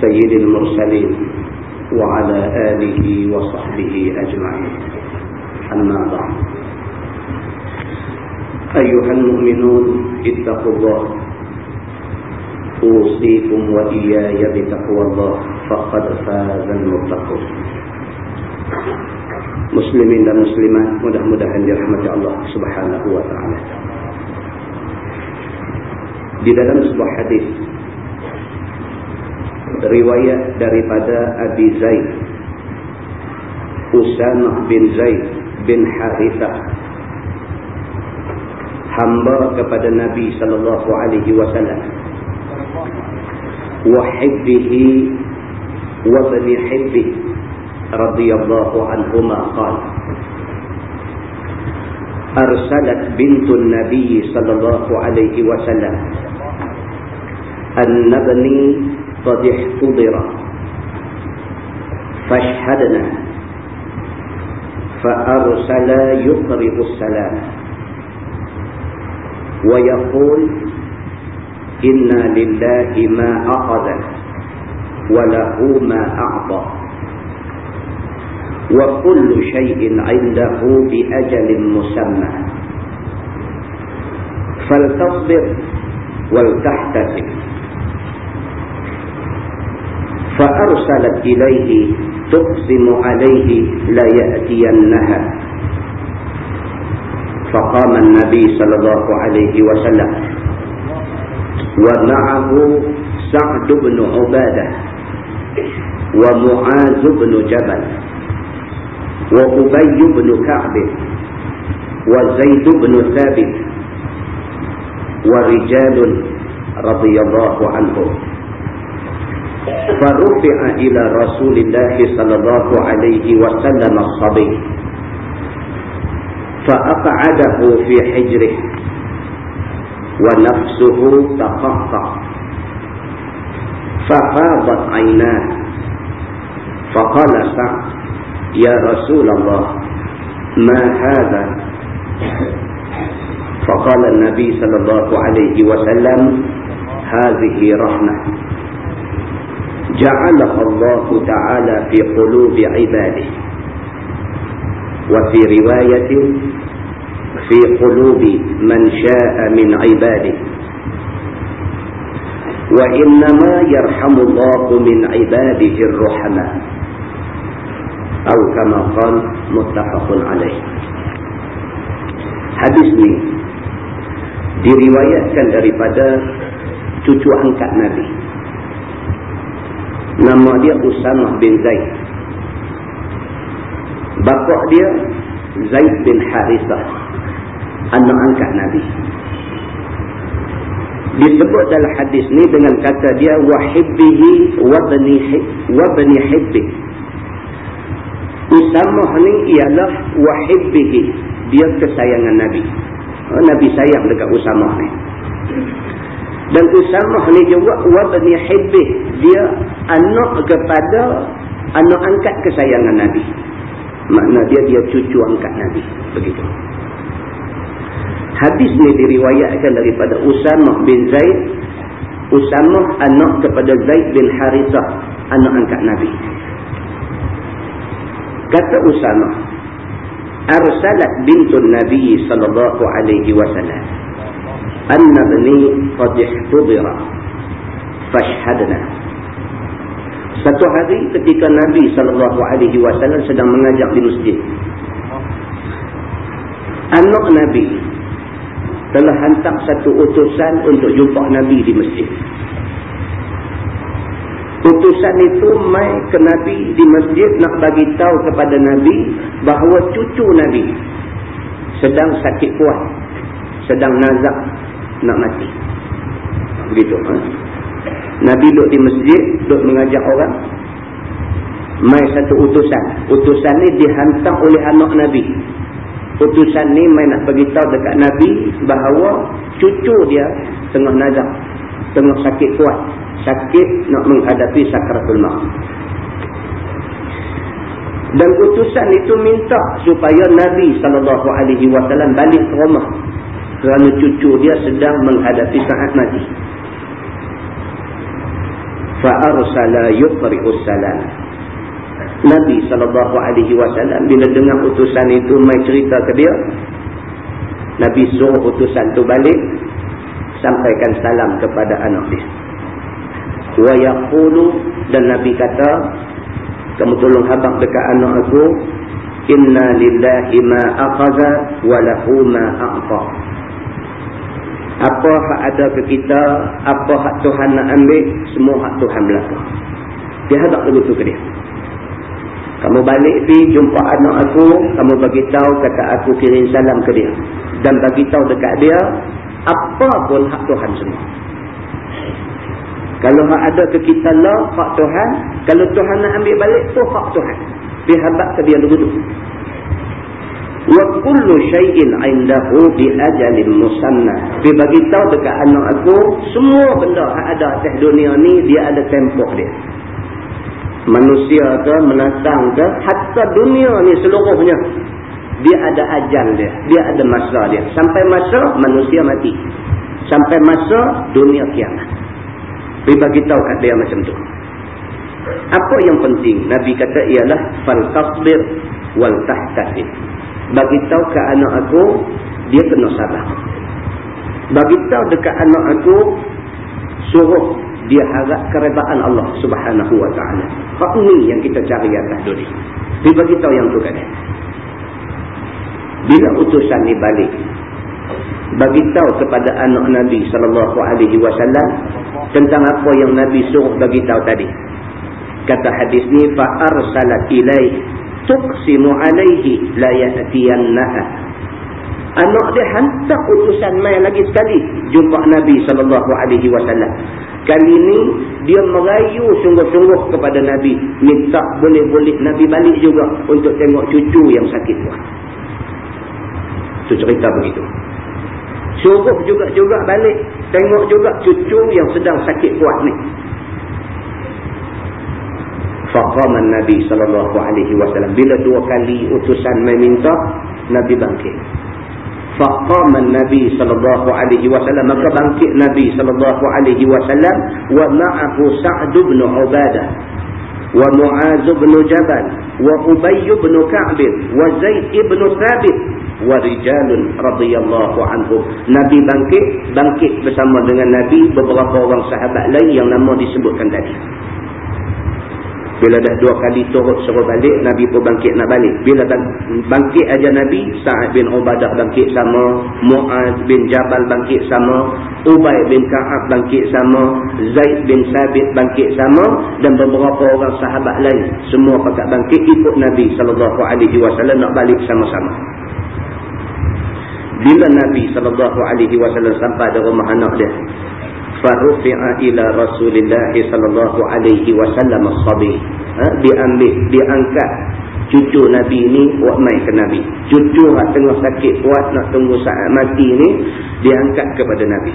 سيد المرسلين وعلى آله وصحبه أجمعين. أما بعد. أيها المؤمنون اتقوا الله. أوصيكم وإياي بتقوى الله. فقد فاز المتقون. Muslimin dan muslimat dirahmati Allah Subhanahu wa taala. Di dalam sebuah hadis riwayat daripada Abi Zaid Usamah bin Zaid bin Harithah hamba kepada Nabi sallallahu alaihi wasallam wa hibbihi wa bani hibbihi radhiyallahu anhuma qala arsalat bintun nabiy sallallahu alaihi wasallam qad ihtudira fashhadna fa arsala yuqribu as-salam wa yaqul inna lillahi ma aqada wa lahu ma a'ta wa kullu shay'in 'indahu bi ajalin فأرسلت إليه تقسم عليه لا يأتينها فقام النبي صلى الله عليه وسلم. ومعه سعد بن عبادة ومعاذ بن جبل وأبي بن كعب وزيد بن ثابت ورجال رضي الله عنهم. فرفع إلى رسول الله صلى الله عليه وسلم الصبي فأقعده في حجره ونفسه تقطع ففاضت عيناه فقال سعد يا رسول الله ما هذا؟ فقال النبي صلى الله عليه وسلم هذه رحمة. جعلها الله تعالى في قلوب عباده وفي رواية في قلوب من شاء من عباده. وإنما يرحم الله من عباده الرحمة أو كما قال متفق عليه. Hadis ni diriwayatkan daripada cucu angkat Nabi. Nama dia Usamah bin Zaid. Bapa dia Zaid bin Harithah. Anak angkat Nabi. Disebut dalam hadis ni dengan kata dia wahibbihi wa bani hibbi. Usamah ni ialah wahibbihi. Dia kesayangan Nabi. Oh, Nabi sayang dekat Usamah ni. Dan Usamah ni juga wa bani hibbi. Dia anak kepada anak angkat kesayangan Nabi. Makna dia dia cucu angkat Nabi. Begitu. Hadis ni diriwayatkan daripada Usamah bin Zaid. Usamah anak kepada Zaid bin Harithah. Anak angkat Nabi. Kata Usamah. Arsalat bintun Nabi sallallahu alaihi wasallam. Anna bani qad ihtudira. Fashhadna. Satu hari ketika Nabi sallallahu alaihi wasallam sedang mengajar di masjid. Anak Nabi telah hantar satu utusan untuk jumpa Nabi di masjid. Utusan itu mai ke Nabi di masjid nak bagi tahu kepada Nabi bahawa cucu Nabi sedang sakit kuat, sedang nazak nak mati. Begitu. Ha? Nabi duduk di masjid, duduk mengajak orang. Mai satu utusan. Utusan ni dihantar oleh anak Nabi. Utusan ni mai nak beritahu dekat Nabi bahawa cucu dia tengah nazak. Tengah sakit kuat. Sakit nak menghadapi sakratul maut. Dan utusan itu minta supaya Nabi SAW balik ke rumah. Kerana cucu dia sedang menghadapi saat mati. Fa'arsala yuqri'us salam. Nabi SAW bila dengar utusan itu mai cerita ke dia. Nabi suruh utusan itu balik. Sampaikan salam kepada anak dia. Wa yaqulu dan Nabi kata kamu tolong habaq dekat anak aku inna lillahi ma akhadha wa lahu ma a'ta apa hak ada ke kita apa hak Tuhan nak ambil semua hak Tuhan belakang dia hadap begitu ke dia kamu balik pi jumpa anak aku kamu bagi tahu kata aku kirim salam ke dia dan bagi tahu dekat dia apa pun hak Tuhan semua kalau hak ada ke kita lah, hak Tuhan. Kalau Tuhan nak ambil balik, tu hak Tuhan. Bihabat ke dia dulu. Wa kullu syai'in 'indahu bi ajalin musanna. Dia bagi tahu dekat anak aku, semua benda yang ada atas dunia ni dia ada tempoh dia. Manusia ke, menatang ke, hatta dunia ni seluruhnya dia ada ajal dia, dia ada masa dia. Sampai masa manusia mati. Sampai masa dunia kiamat. Dia bagi tahu kat dia macam tu. Apa yang penting Nabi kata ialah fal tasbir wal tahtasib. Bagi tahu ke anak aku dia kena sabar. Bagi tahu dekat anak aku suruh dia harap keredaan Allah Subhanahu wa taala. Hak ni yang kita cari atas dunia. Dia bagi tahu yang tu dia. Bila utusan ni balik bagi tahu kepada anak Nabi sallallahu alaihi wasallam tentang apa yang Nabi suruh bagi tahu tadi. Kata hadis ni fa arsalat ilai tuqsimu alaihi la yatiyannaha. Anak dia hantar utusan mai lagi sekali jumpa Nabi sallallahu alaihi wasallam. Kali ni dia merayu sungguh-sungguh kepada Nabi minta boleh-boleh Nabi balik juga untuk tengok cucu yang sakit tu. Tu cerita begitu. Suruh juga-juga balik. Tengok juga cucu yang sedang sakit kuat ni. Faqaman Nabi SAW. Bila dua kali utusan meminta, Nabi bangkit. Faqaman Nabi SAW. Maka bangkit Nabi SAW. Wa ma'ahu Sa'du bin Ubadah. Wa Mu'azu bin Jabal. Wa Ubayyu bin Ka'bin. Wa Zaid bin Thabit warijalun radhiyallahu anhum nabi bangkit bangkit bersama dengan nabi beberapa orang sahabat lain yang nama disebutkan tadi bila dah dua kali turut suruh balik nabi pun bangkit nak balik bila bangkit aja nabi Sa'ad bin Ubadah bangkit sama Muaz bin Jabal bangkit sama Ubay bin Ka'ab bangkit sama Zaid bin Sabit bangkit sama dan beberapa orang sahabat lain semua pakat bangkit ikut nabi wasallam nak balik sama-sama bila Nabi SAW sampai di rumah anak dia. Farufi'a ila Rasulullah SAW as-sabi. Ha? Diambil, diangkat cucu Nabi ni buat main ke Nabi. Cucu yang tengah sakit kuat nak tunggu saat mati ni diangkat kepada Nabi.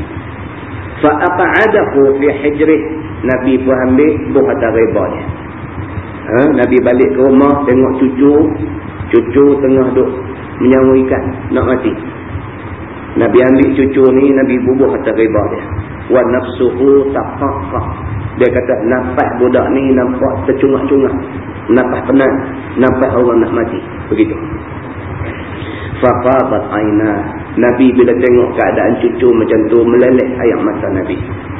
Fa'aqa'adahu fi hijrih. Nabi pun ambil buah atas reba. Ha? Nabi balik ke rumah tengok cucu. Cucu tengah duk menyangu ikan nak mati. Nabi ambil cucu ni, Nabi bubuh atas riba dia. Wa nafsuhu taqaqqa. Dia kata, nampak budak ni nampak tercungak-cungak. Nampak tenang. Nampak orang nak mati. Begitu. Faqabat aina. Nabi bila tengok keadaan cucu macam tu, meleleh ayam mata Nabi.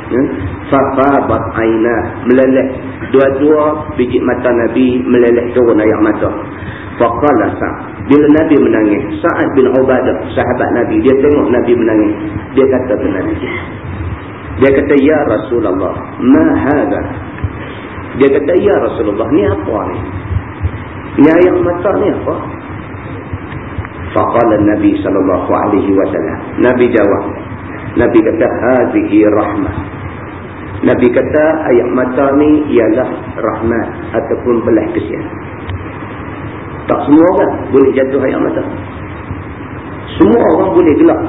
Ya? Faqabat aina. Meleleh. Dua-dua biji mata Nabi meleleh turun ayam mata. Faqala Sa'ad. Bila Nabi menangis, Sa'ad bin Ubadah, sahabat Nabi, dia tengok Nabi menangis. Dia kata ke Nabi. Dia kata, Ya Rasulullah, ma hadha? Dia kata, Ya Rasulullah, ni apa ni? Ni ayat mata ni apa? Faqala Nabi sallallahu alaihi wasallam. Nabi jawab. Nabi kata, Hadihi rahmah. Nabi kata ayat mata ni ialah rahmat ataupun belah kesian. Tak semua orang boleh jatuh ayat mata. Semua orang boleh gelap.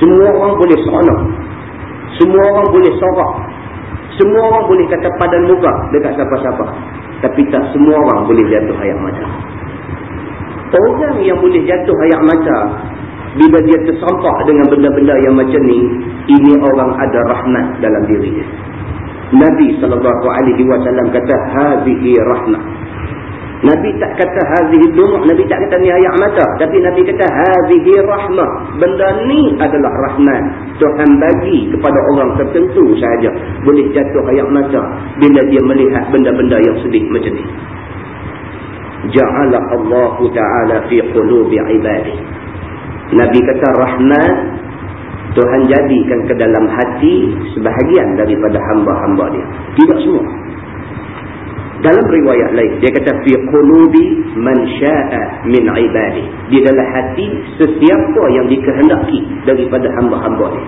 Semua orang boleh seronok. Semua orang boleh sorak. Semua orang boleh kata padan muka dekat siapa-siapa. Tapi tak semua orang boleh jatuh ayat mata. Orang yang boleh jatuh ayat mata bila dia tersampak dengan benda-benda yang macam ni, ini orang ada rahmat dalam dirinya. Nabi SAW kata, Hazihi rahmat. Nabi tak kata hazihi dumuk, Nabi tak kata ni ayat mata. Tapi Nabi kata hazihi rahmah. Benda ni adalah rahmat. Tuhan bagi kepada orang tertentu sahaja. Boleh jatuh ayat mata bila dia melihat benda-benda yang sedih macam ni. Ja'ala Allah Ta'ala fi qulubi ibadih. Nabi kata rahmat Tuhan jadikan ke dalam hati sebahagian daripada hamba-hamba dia. Tidak semua. Dalam riwayat lain dia kata fi qulubi man syaa'a min ibadi. Di dalam hati sesiapa yang dikehendaki daripada hamba-hamba dia.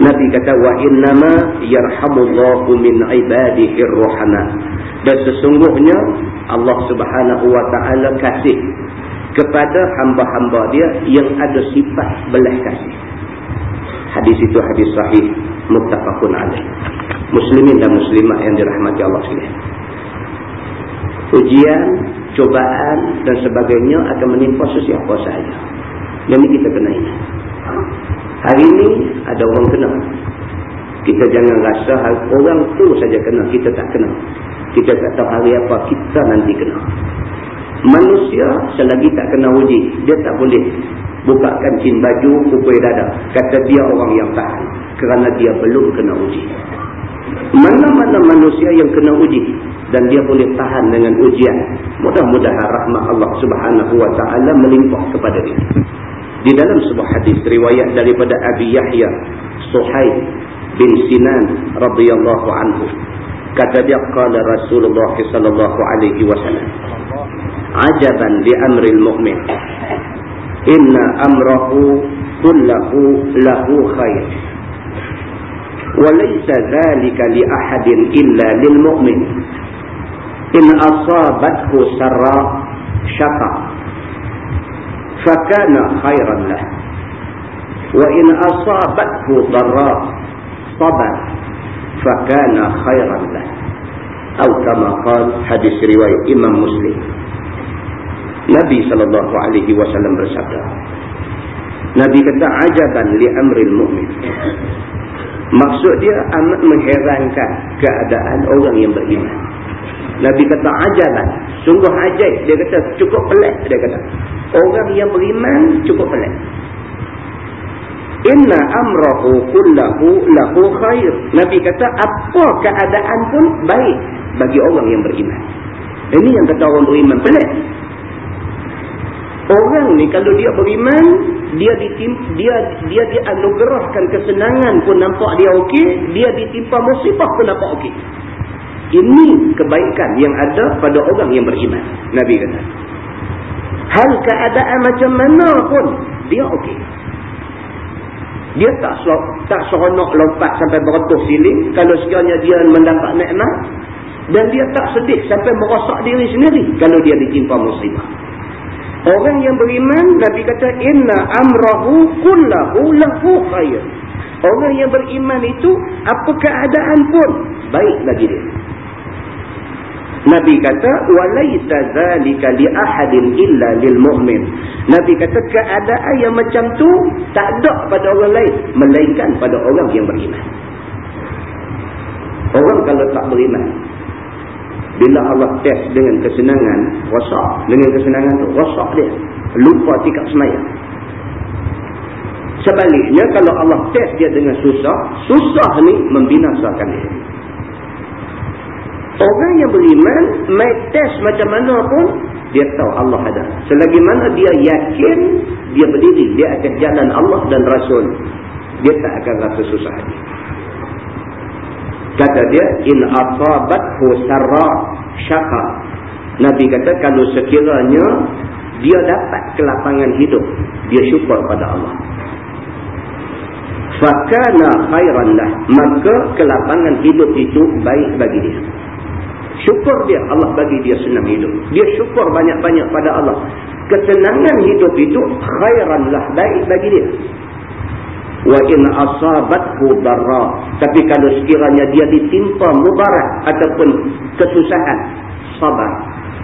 Nabi kata wa innama yarhamullahu min ibadihi ar-rahama. Dan sesungguhnya Allah Subhanahu wa taala kasih kepada hamba-hamba dia yang ada sifat belas kasih. Hadis itu hadis sahih muttafaqun alaih muslimin dan muslimat yang dirahmati Allah sekalian. Ujian, cobaan dan sebagainya akan menimpa sesiapa. Yang ini kita kena ingat. Hari ini ada orang kena. Kita jangan rasa orang tu saja kena, kita tak kena. Kita tak tahu hari apa kita nanti kena. Manusia selagi tak kena uji, dia tak boleh bukakan cin baju, kupui dada. Kata dia orang yang tahan. Kerana dia belum kena uji. Mana-mana manusia yang kena uji dan dia boleh tahan dengan ujian. Mudah-mudahan rahmat Allah Subhanahu wa taala melimpah kepada dia. Di dalam sebuah hadis riwayat daripada Abi Yahya Suhaib bin Sinan radhiyallahu anhu kata dia qala Rasulullah sallallahu alaihi wasallam ajaban li amril mu'min inna amrahu kullahu lahu khair وليس ذلك لأحد إلا للمؤمن. إن أصابته سراء شقى فكان خيرا له. وإن أصابته ضراء صبر فكان خيرا له. أو كما قال حديث رواية إمام مسلم. Nabi sallallahu alaihi wasallam bersabda. Nabi kata ajaban li amril mu'min. Maksud dia amat mengherankan keadaan orang yang beriman. Nabi kata ajaban, sungguh ajaib dia kata cukup pelik dia kata. Orang yang beriman cukup pelik. Inna amrahu kullahu lahu khair. Nabi kata apa keadaan pun baik bagi orang yang beriman. Ini yang kata orang beriman pelik. Orang ni kalau dia beriman, dia ditim dia dia dianugerahkan kesenangan pun nampak dia okey, dia ditimpa musibah pun nampak okey. Ini kebaikan yang ada pada orang yang beriman. Nabi kata. Hal keadaan macam mana pun dia okey. Dia tak tak seronok lompat sampai berotot siling kalau sekiranya dia mendapat nikmat dan dia tak sedih sampai merosak diri sendiri kalau dia ditimpa musibah. Orang yang beriman, Nabi kata, Inna amrahu kullahu lahu khair. Orang yang beriman itu, apa keadaan pun, baik bagi dia. Nabi kata, وَلَيْسَ ذَلِكَ لِأَحَدٍ إِلَّا لِلْمُؤْمِنِ Nabi kata, keadaan yang macam tu, tak ada pada orang lain, melainkan pada orang yang beriman. Orang kalau tak beriman, bila Allah test dengan kesenangan, rosak. Dengan kesenangan tu, rosak dia. Lupa tikap semayang. Sebaliknya, kalau Allah test dia dengan susah, susah ni membinasakan dia. Orang yang beriman, main test macam mana pun, dia tahu Allah ada. Selagi mana dia yakin, dia berdiri. Dia akan jalan Allah dan Rasul. Dia tak akan rasa susah hati. Kata dia in asabathu sarra syaqa. Nabi kata kalau sekiranya dia dapat kelapangan hidup, dia syukur pada Allah. fakana khairan lah maka kelapangan hidup itu baik bagi dia syukur dia Allah bagi dia senang hidup dia syukur banyak-banyak pada Allah kesenangan hidup itu khairan lah baik bagi dia wa in asabathu darra. Tapi kalau sekiranya dia ditimpa mudarat ataupun kesusahan sabar.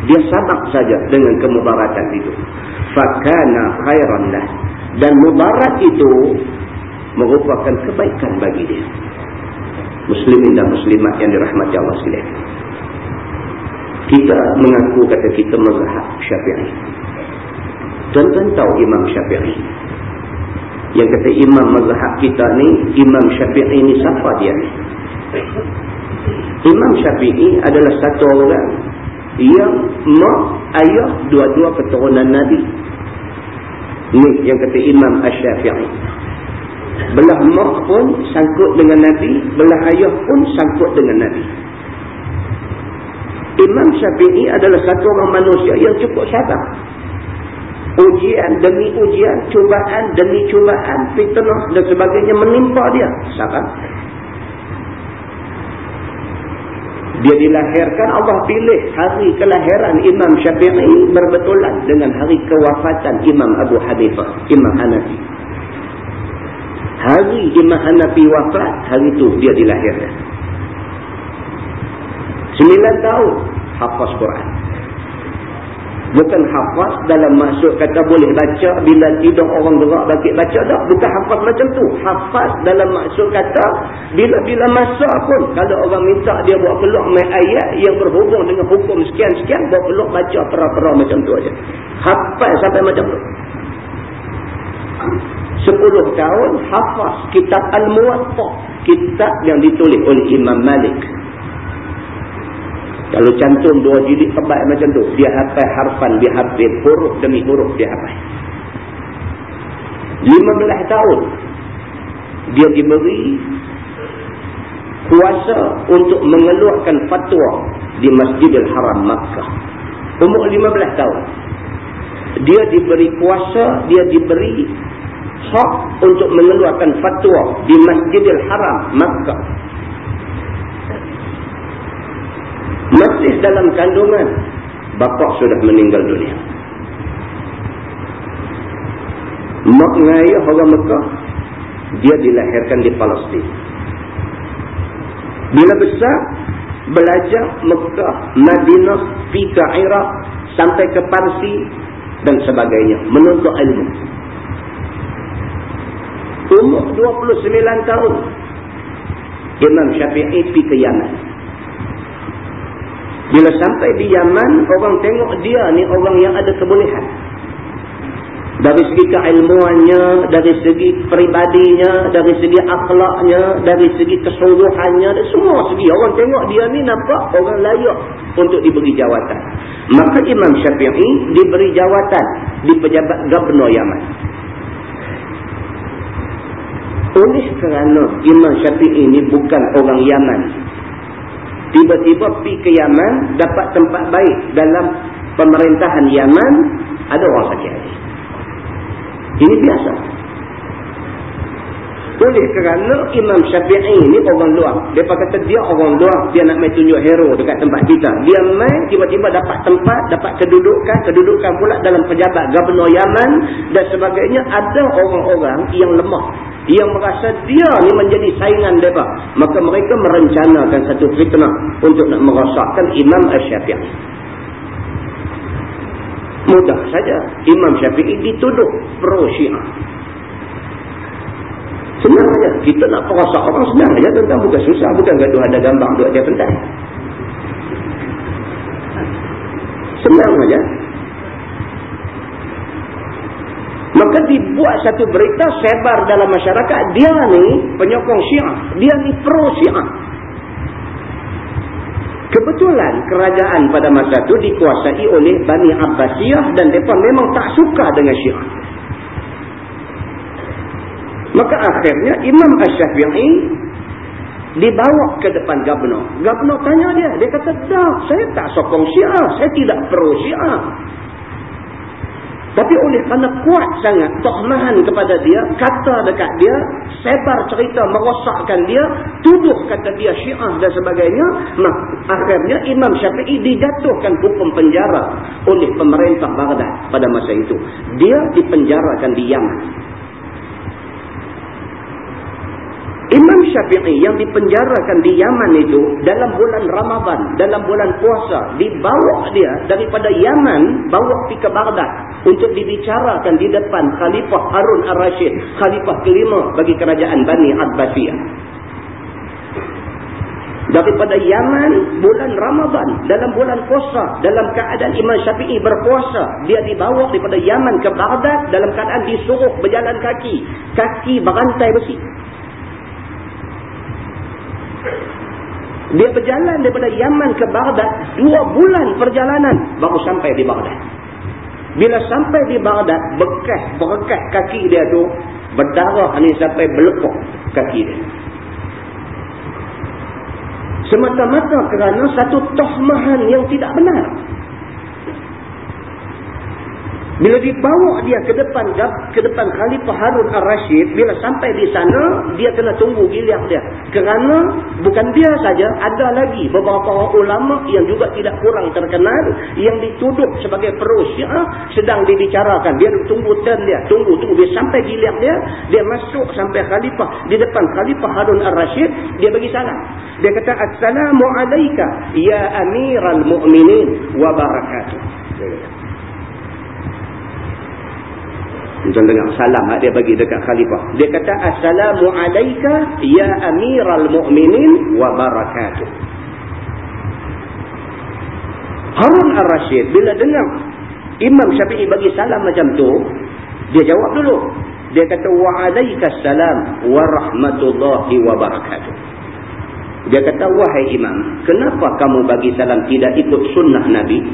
Dia sabar saja dengan kemudaratan itu. Fakana khairan lah. Dan mudarat itu merupakan kebaikan bagi dia. Muslimin dan muslimat yang dirahmati Allah sekalian. Kita mengaku kata kita mazhab syafi'i. Tuan-tuan tahu imam syafi'i yang kata imam mazhab kita ni imam syafi'i ni siapa dia. Imam syafi'i adalah satu orang yang mak ayah dua-dua keturunan nabi. Ni yang kata imam asy-syafi'i belah mak pun sangkut dengan nabi belah ayah pun sangkut dengan nabi. Imam syafi'i adalah satu orang manusia yang cukup sabar ujian demi ujian, cubaan demi cubaan, fitnah dan sebagainya menimpa dia. Sabar. Dia dilahirkan, Allah pilih hari kelahiran Imam Syafi'i berbetulan dengan hari kewafatan Imam Abu Hanifah, Imam Hanafi. Hari Imam Hanafi wafat, hari itu dia dilahirkan. Sembilan tahun, hafaz Quran. Bukan hafaz dalam maksud kata boleh baca bila tidur orang gerak bagi baca tak. Bukan hafaz macam tu. Hafaz dalam maksud kata bila-bila masa pun kalau orang minta dia buat keluar main ayat yang berhubung dengan hukum sekian-sekian buat keluar baca pera-pera macam tu aja. Hafaz sampai macam tu. Sepuluh tahun hafaz kitab Al-Muwatta. Kitab yang ditulis oleh Imam Malik. Kalau cantum dua jilid tebal macam tu, dia hafal harfan, dia hafal huruf demi huruf dia hafal. 15 tahun dia diberi kuasa untuk mengeluarkan fatwa di Masjidil Haram Makkah. Umur 15 tahun. Dia diberi kuasa, dia diberi hak untuk mengeluarkan fatwa di Masjidil Haram Makkah. Masih dalam kandungan. Bapa sudah meninggal dunia. Mak ngayah orang Mekah dia dilahirkan di Palestin. Bila besar belajar Mekah Madinah ke Iraq sampai ke Parsi dan sebagainya. Menuntut ilmu. Umur 29 tahun Imam Syafi'i pergi ke Yaman bila sampai di Yaman, orang tengok dia ni orang yang ada kebolehan. Dari segi keilmuannya, dari segi peribadinya, dari segi akhlaknya, dari segi kesungguhannya, dari semua segi. Orang tengok dia ni nampak orang layak untuk diberi jawatan. Maka Imam Syafi'i diberi jawatan di pejabat Gubernur Yaman. Oleh kerana Imam Syafi'i ini bukan orang Yaman, tiba-tiba pergi ke Yaman dapat tempat baik dalam pemerintahan Yaman ada orang sakit hati. Ini biasa boleh kerana Imam Syafi'i ni orang luar. Dia kata dia orang luar dia nak main tunjuk hero dekat tempat kita. Dia main tiba-tiba dapat tempat dapat kedudukan kedudukan pula dalam pejabat gubernur Yaman dan sebagainya. Ada orang-orang yang lemah yang merasa dia ni menjadi saingan mereka. Maka mereka merencanakan satu fitnah untuk nak merosakkan Imam Syafi'i. Mudah saja. Imam Syafi'i dituduh pro syiah senang saja kita nak perosak orang senang saja tentang bukan susah bukan gaduh ada gambar duduk dia pentas senang saja Maka dibuat satu berita sebar dalam masyarakat. Dia ni penyokong syiah. Dia ni pro syiah. Kebetulan kerajaan pada masa itu dikuasai oleh Bani Abbasiyah dan mereka memang tak suka dengan syiah. Maka akhirnya Imam Ash-Syafi'i dibawa ke depan Gubernur. Gubernur tanya dia. Dia kata, tak, saya tak sokong syiah. Saya tidak pro syiah. Tapi oleh kerana kuat sangat tohmahan kepada dia, kata dekat dia, sebar cerita merosakkan dia, tuduh kata dia syiah dan sebagainya, mak, akhirnya Imam Syafi'i dijatuhkan hukum penjara oleh pemerintah Baghdad pada masa itu. Dia dipenjarakan di Yaman. Imam Syafi'i yang dipenjarakan di Yaman itu dalam bulan Ramadan, dalam bulan puasa, dibawa dia daripada Yaman, bawa ke Baghdad untuk dibicarakan di depan Khalifah Harun al-Rashid, Khalifah kelima bagi kerajaan Bani Abbasiyah. Daripada Yaman, bulan Ramadan, dalam bulan puasa, dalam keadaan Imam Syafi'i berpuasa, dia dibawa daripada Yaman ke Baghdad dalam keadaan disuruh berjalan kaki. Kaki berantai besi. Dia berjalan daripada Yaman ke Baghdad dua bulan perjalanan baru sampai di Baghdad. Bila sampai di Baghdad, bekas bekas kaki dia tu berdarah ni sampai berlepuk kaki dia. Semata-mata kerana satu tohmahan yang tidak benar. Bila dibawa dia ke depan ke depan Khalifah Harun al-Rashid, bila sampai di sana, dia kena tunggu giliran dia. Kerana bukan dia saja, ada lagi beberapa ulama yang juga tidak kurang terkenal, yang dituduh sebagai perusya, sedang dibicarakan. Dia tunggu turn dia, tunggu, tunggu. Dia sampai giliran dia, dia masuk sampai Khalifah, di depan Khalifah Harun al-Rashid, dia bagi salam. Dia kata, Assalamualaikum, ya amiral mu'minin wa barakatuh. Tuan dengar salam dia bagi dekat khalifah. Dia kata assalamu alayka ya amiral mu'minin wa barakatuh. Harun al-Rashid bila dengar Imam Syafi'i bagi salam macam tu, dia jawab dulu. Dia kata wa alayka salam wa rahmatullahi wa barakatuh. Dia kata wahai imam, kenapa kamu bagi salam tidak ikut sunnah Nabi?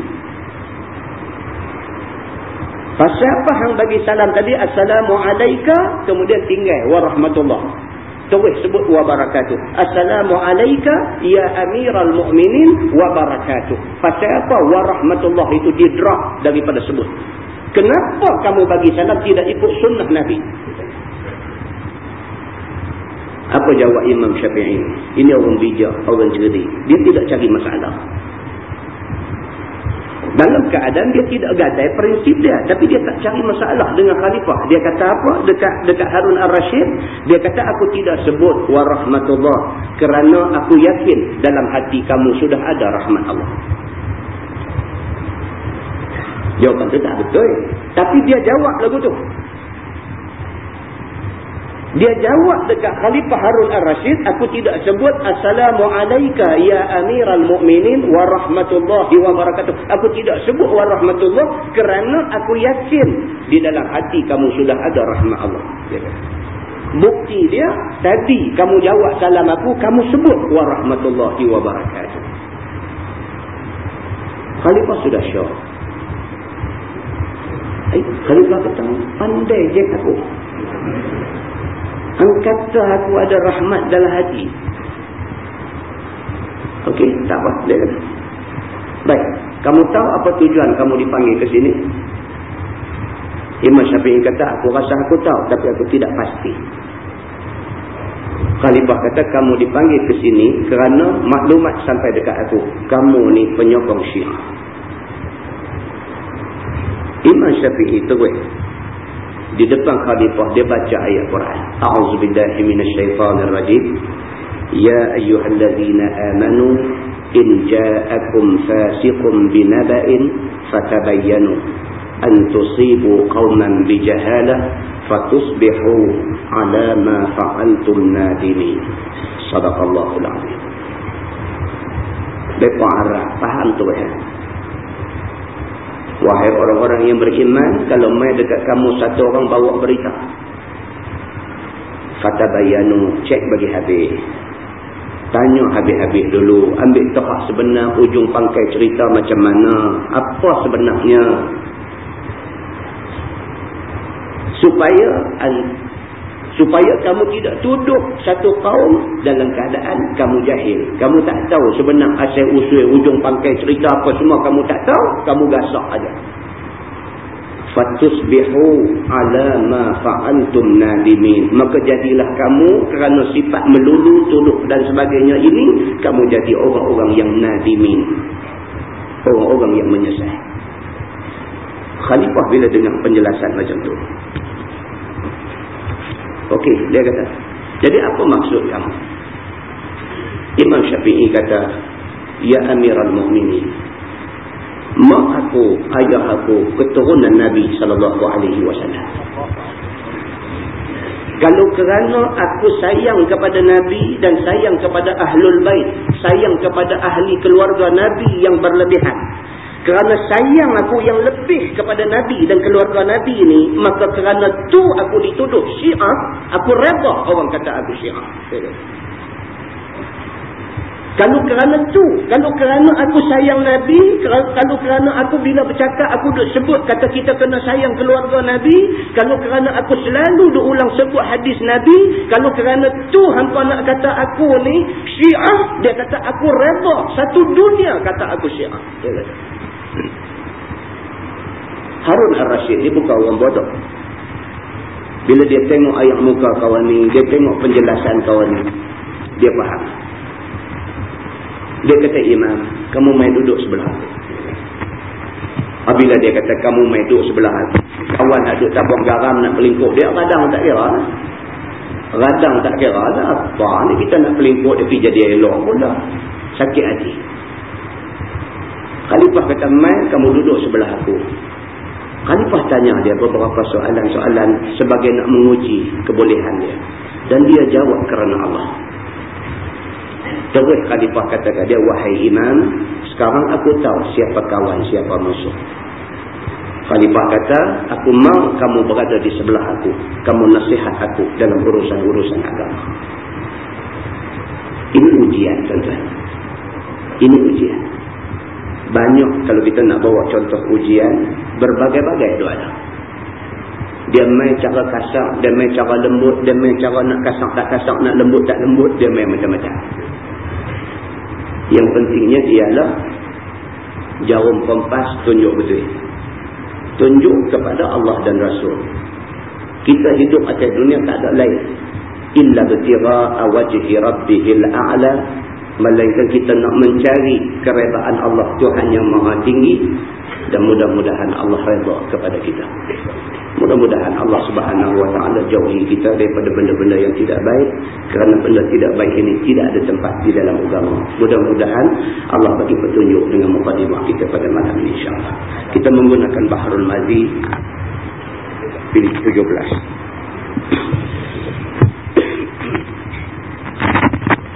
Pasal apa hang bagi salam tadi? Assalamualaikum. Kemudian tinggal. Warahmatullah. Terus sebut wa barakatuh. Assalamualaikum ya amiral mu'minin wa barakatuh. Pasal apa warahmatullah itu didrah daripada sebut. Kenapa kamu bagi salam tidak ikut sunnah Nabi? Apa jawab Imam Syafi'i? Ini orang bijak, orang cerdik. Dia tidak cari masalah. Dalam keadaan dia tidak gadai prinsip dia. Tapi dia tak cari masalah dengan khalifah. Dia kata apa? Dekat dekat Harun al-Rashid. Dia kata aku tidak sebut warahmatullah. Kerana aku yakin dalam hati kamu sudah ada rahmat Allah. Jawapan itu tak betul. Tapi dia jawab lagu tu. Dia jawab dekat Khalifah Harun al-Rashid, aku tidak sebut Assalamualaikum ya Amiral Mu'minin wa rahmatullahi wa barakatuh. Aku tidak sebut wa rahmatullah kerana aku yakin di dalam hati kamu sudah ada rahmat Allah. Bukti dia, tadi kamu jawab salam aku, kamu sebut wa rahmatullahi wa barakatuh. Khalifah sudah syok. Eh, Khalifah kata, pandai je aku. Engkau kata aku ada rahmat dalam hati. Okey, tak apa. Kata. Baik, kamu tahu apa tujuan kamu dipanggil ke sini? Imam Syafi'i kata, aku rasa aku tahu tapi aku tidak pasti. Khalifah kata, kamu dipanggil ke sini kerana maklumat sampai dekat aku. Kamu ni penyokong syiah. Imam Syafi'i terus di depan khalifah dia baca ayat Quran. A'udzubillahi minasyaitonirrajim. Ya ayyuhallazina amanu in ja'akum fasiqun binaba'in fatabayyanu an tusibu qauman bijahalah fatusbihu ala ma fa'altum nadimin. Sadaqallahul azim. Depa Arab faham tu ya. Wahai orang-orang yang beriman, kalau mai dekat kamu satu orang bawa berita. Fata bayanu, cek bagi habis. Tanya habis-habis dulu. Ambil tohak sebenar, ujung pangkai cerita macam mana. Apa sebenarnya. Supaya supaya kamu tidak tuduh satu kaum dalam keadaan kamu jahil. Kamu tak tahu sebenar asal usul ujung pangkai cerita apa semua kamu tak tahu, kamu gasak aja. fatusbihu ala ma fa'altum nadimin maka jadilah kamu kerana sifat melulu tuduh dan sebagainya ini kamu jadi orang-orang yang nadimin orang-orang yang menyesal khalifah bila dengar penjelasan macam tu okey dia kata jadi apa maksud kamu Imam Syafi'i kata ya amiral mu'minin mak aku, ayah aku, keturunan Nabi wasallam. Kalau kerana aku sayang kepada Nabi dan sayang kepada Ahlul Bait, sayang kepada ahli keluarga Nabi yang berlebihan. Kerana sayang aku yang lebih kepada Nabi dan keluarga Nabi ini, maka kerana tu aku dituduh syiah, aku reba orang kata aku syiah. Kalau kerana tu, kalau kerana aku sayang Nabi, kalau kerana aku bila bercakap aku duk sebut kata kita kena sayang keluarga Nabi, kalau kerana aku selalu duk ulang sebut hadis Nabi, kalau kerana tu hampa nak kata aku ni syiah, dia kata aku reba. Satu dunia kata aku syiah. Harun al-Rashid ni bukan orang bodoh. Bila dia tengok ayat muka kawan ni, dia tengok penjelasan kawan ni, dia faham. Dia kata imam, kamu main duduk sebelah aku. Apabila dia kata kamu main duduk sebelah aku. Kawan nak duduk tabung garam nak pelingkup. Dia radang tak kira. Radang tak kira. Apa ni kita nak pelingkup dia pergi jadi elok pula. Sakit hati. Khalifah kata main kamu duduk sebelah aku. Khalifah tanya dia beberapa soalan-soalan sebagai nak menguji kebolehan dia. Dan dia jawab kerana Allah. Terus khalifah katakan dia, wahai imam, sekarang aku tahu siapa kawan, siapa musuh. Khalifah kata, aku mau kamu berada di sebelah aku. Kamu nasihat aku dalam urusan-urusan agama. Ini ujian, tuan-tuan. Ini ujian. Banyak kalau kita nak bawa contoh ujian, berbagai-bagai itu ada. Dia main cara kasar, dia main cara lembut, dia main cara nak kasar tak kasar, nak lembut tak lembut, dia main macam-macam. Yang pentingnya ialah jarum kompas tunjuk betul. Tunjuk kepada Allah dan Rasul. Kita hidup atas dunia tak ada lain. Illa betira'a wajhi rabbihil a'la. Melainkan kita nak mencari keredaan Allah Tuhan yang maha tinggi. Dan mudah-mudahan Allah reda kepada kita. Mudah-mudahan Allah subhanahu wa ta'ala jauhi kita daripada benda-benda yang tidak baik. Kerana benda tidak baik ini tidak ada tempat di dalam agama. Mudah-mudahan Allah bagi petunjuk dengan mukadimah kita pada malam ini insyaAllah. Kita menggunakan Bahrul Mazi pilih 17.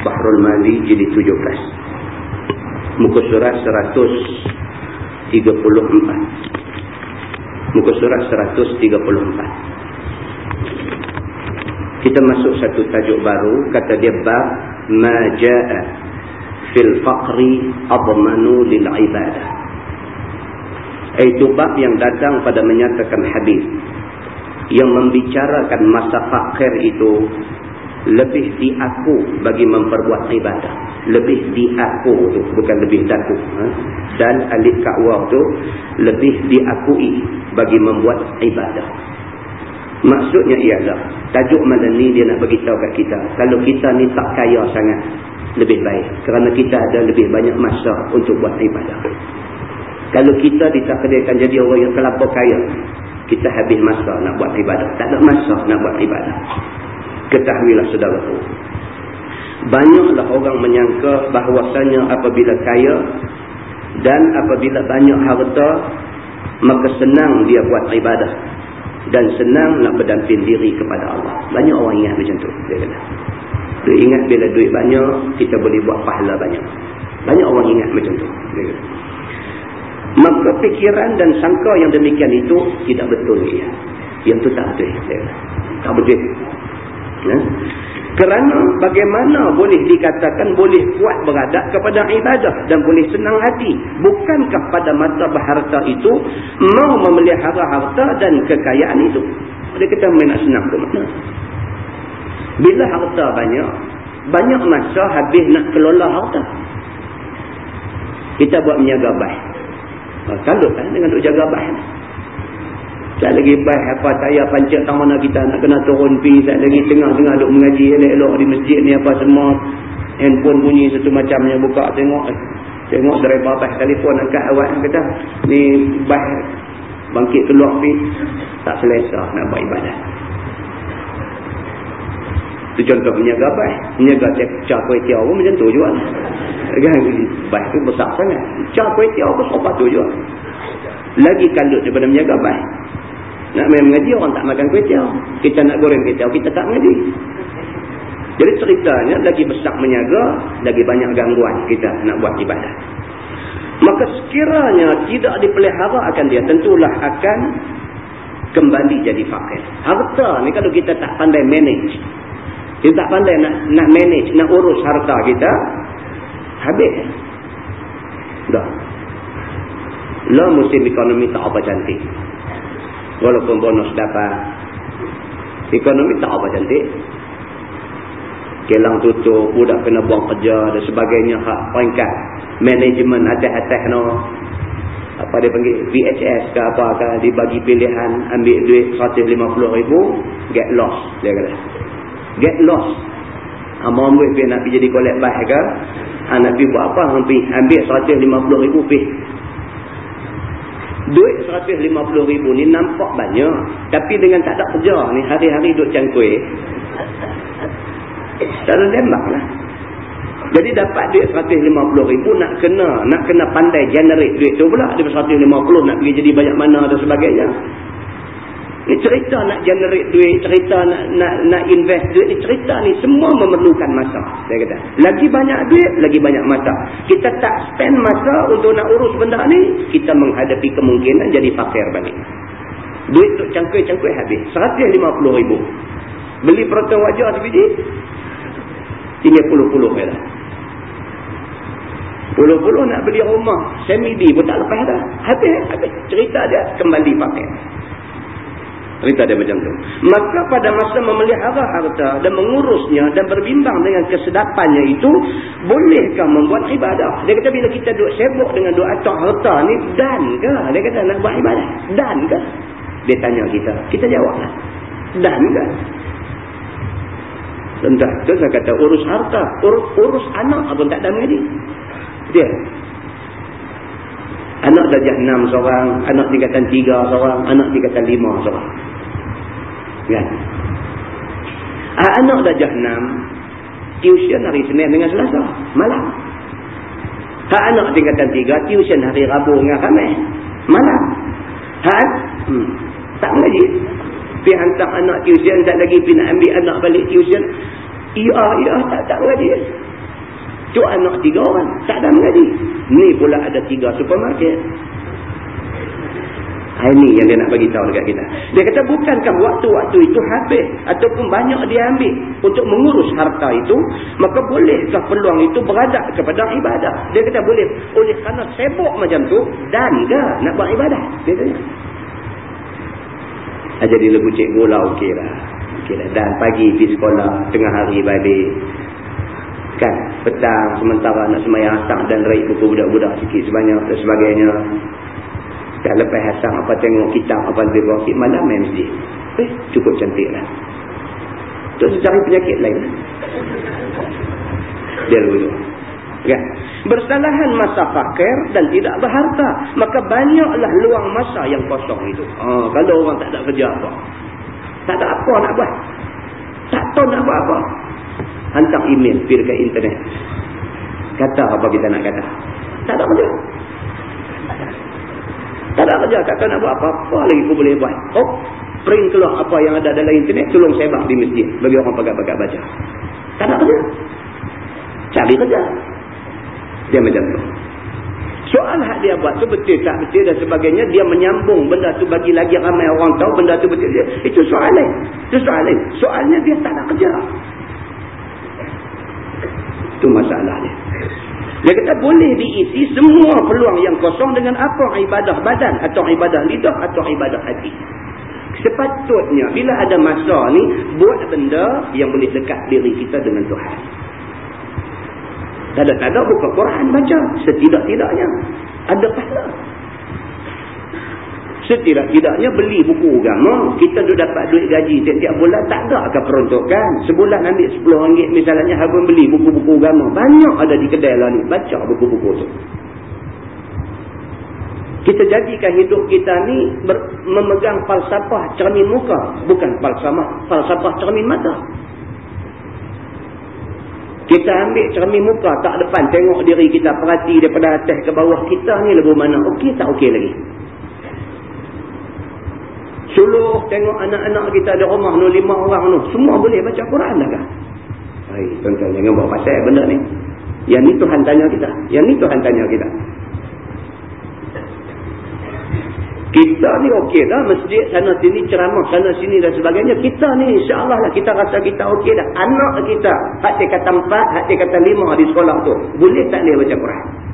Bahrul Mazi jadi 17. Muka surat 134 muka surat 134 kita masuk satu tajuk baru. Kata dia bab majaa fil faqri admanu lil ibadah. Itu bab yang datang pada menyatakan hadis yang membicarakan masa fakir itu lebih diaku bagi memperbuat ibadah. Lebih diaku tu bukan lebih daku ha? dan alif ka'wah tu lebih diakui bagi membuat ibadah. Maksudnya ialah tajuk malam ni dia nak beritahu kat kita. Kalau kita ni tak kaya sangat lebih baik. Kerana kita ada lebih banyak masa untuk buat ibadah. Kalau kita ditakdirkan jadi orang yang kelapa kaya kita habis masa nak buat ibadah. Tak ada masa nak buat ibadah ketahuilah saudara tu banyaklah orang menyangka bahawasanya apabila kaya dan apabila banyak harta maka senang dia buat ibadah dan senang nak berdamping diri kepada Allah. Banyak orang ingat macam tu dia kata. Dia ingat bila duit banyak kita boleh buat pahala banyak. Banyak orang ingat macam tu dia kata. Maka fikiran dan sangka yang demikian itu tidak betul ya. yang tu tak betul dia kata. tak betul ya? Kerana bagaimana boleh dikatakan boleh kuat beradab kepada ibadah dan boleh senang hati. Bukankah pada masa berharta itu mau memelihara harta dan kekayaan itu. Dia kata main nak senang ke mana? Bila harta banyak, banyak masa habis nak kelola harta. Kita buat menjaga baik. Kalut kan dengan untuk jaga baik. Tak lagi baik apa saya pancit tak mana kita nak kena turun pi. Tak lagi tengah-tengah duk mengaji elok-elok di masjid ni apa semua. Handphone bunyi satu macamnya buka tengok. Tengok dari babah telefon angkat awak kata. Ni baik bangkit keluar pi. Tak selesa nak buat ibadah. Itu contoh menjaga baik. Menjaga cak kuih tiaw pun macam tu juga. Kan? Baik tu besar sangat. Cak kuih tiaw pun sopat tu juga. Lagi kalut daripada menjaga baik. Nak main mengaji orang tak makan kuih tiaw. Kita nak goreng kuih tiaw, kita tak mengaji. Jadi ceritanya lagi besar menjaga, lagi banyak gangguan kita nak buat ibadah. Maka sekiranya tidak dipelihara akan dia, tentulah akan kembali jadi fakir. Harta ni kalau kita tak pandai manage, kita tak pandai nak, nak manage, nak urus harta kita, habis. Dah. Lah musim ekonomi tak apa cantik walaupun bonus dapat. Ekonomi tak apa cantik. Kelang tutup budak kena buang kerja dan sebagainya. Hak peringkat manajemen atas-atas no apa dia panggil? VHS ke apa ke dibagi pilihan ambil duit 150 ribu get lost dia kata. Get lost. Amor ambil pergi nak pergi jadi kolek bah ke? Ha, nak pergi buat apa? Ambil 150 ribu pergi Duit 150 ribu ni nampak banyak. Tapi dengan tak ada kerja ni, hari-hari duduk cangkui. Tak ada tembak lah. Jadi dapat duit 150 ribu nak kena, nak kena pandai generate duit tu pula. Dia 150 nak pergi jadi banyak mana dan sebagainya. Ni cerita nak generate duit, cerita nak nak nak invest duit ni cerita ni semua memerlukan masa. Saya kata, lagi banyak duit, lagi banyak masa. Kita tak spend masa untuk nak urus benda ni, kita menghadapi kemungkinan jadi fakir balik. Duit tu cangkui-cangkui habis. 150 ribu. Beli perotong wajah sebiji, tinggal puluh-puluh je lah. Puluh-puluh nak beli rumah, semi-di pun tak lepas dah. Habis, habis. Cerita dia kembali fakir. Cerita dia macam tu. Maka pada masa memelihara harta dan mengurusnya dan berbimbang dengan kesedapannya itu, bolehkah membuat ibadah? Dia kata bila kita duduk sibuk dengan doa atok harta ni, dan ke? Dia kata nak buat ibadah. Dan ke? Dia tanya kita. Kita jawablah. Dan ke? Tentang tu saya kata urus harta. Urus, urus anak pun tak ada mengaji. Dia. Anak darjah enam seorang, anak tingkatan tiga seorang, anak tingkatan lima seorang. Kan? Ah, anak darjah enam, tuition hari Senin dengan Selasa, malam. Ha, anak tingkatan tiga, tuition hari Rabu dengan Khamis, malam. Ha, hmm, tak mengaji. Pergi hantar anak tuition, tak lagi pergi nak ambil anak balik tuition. Iya, iya, tak, tak mengaji. Tu anak tiga orang. Tak ada mengaji. Ni pula ada tiga supermarket. Ini yang dia nak bagi tahu dekat kita. Dia kata bukankah waktu-waktu itu habis ataupun banyak dia ambil untuk mengurus harta itu, maka bolehkah peluang itu beradab kepada ibadah? Dia kata boleh. Oleh kerana sibuk macam tu dan ke nak buat ibadah? Dia tanya. Ha, jadi lebu cikgu lah okey lah. Okay lah. Dan pagi pergi sekolah, tengah hari balik kan petang sementara nak semayang asang dan raih buku budak-budak sikit sebanyak dan sebagainya dah lepas asang apa tengok kitab apa lebih bawah malam main masjid. Eh cukup cantik lah. Tu cari penyakit lain. Dia dulu kan bersalahan masa fakir dan tidak berharta maka banyaklah luang masa yang kosong itu. Ha, kalau orang tak ada kerja apa? Tak ada apa nak buat. Tak tahu nak buat apa. Hantar email pergi dekat internet. Kata apa kita nak kata? Tak ada kerja tak ada kerja kata nak buat apa-apa lagi aku boleh buat. Oh print keluar apa yang ada dalam internet tolong sebar di masjid bagi orang pagat-pagat baca. Tak ada kerja cari kerja dia macam tu. Soal hak dia buat tu betul tak betul dan sebagainya dia menyambung benda tu bagi lagi ramai orang tahu benda tu betul dia itu soal lain. Itu soal lain. Soalnya dia tak nak kerja. Itu masalahnya. Dia kata boleh diisi semua peluang yang kosong dengan apa ibadah badan atau ibadah lidah atau ibadah hati. Sepatutnya bila ada masa ni buat benda yang boleh dekat diri kita dengan Tuhan. Tak-tak buka Quran baca. Setidak-tidaknya ada pahala. Setidak-tidaknya beli buku agama. Kita duduk dapat duit gaji tiap-tiap bulan. Tak ada akan peruntukkan. Sebulan ambil RM10 misalnya. Habis beli buku-buku agama. Banyak ada di kedai lah ni. Baca buku-buku tu. Kita jadikan hidup kita ni memegang falsafah cermin muka. Bukan falsafah, falsafah cermin mata. Kita ambil cermin muka tak depan. Tengok diri kita perhati daripada atas ke bawah. Kita ni lebih mana. Okey tak okey lagi. Suluh tengok anak-anak kita ada rumah ni lima orang ni. Semua boleh baca Quran dah kah? Hai, tuan-tuan jangan buat pasal benda ni. Yang ni Tuhan tanya kita. Yang ni Tuhan tanya kita. Kita ni okey dah. Masjid sana sini ceramah sana sini dan sebagainya. Kita ni insyaAllah lah kita rasa kita okey dah. Anak kita. Hati kata empat, hati kata lima di sekolah tu. Boleh tak dia baca Quran?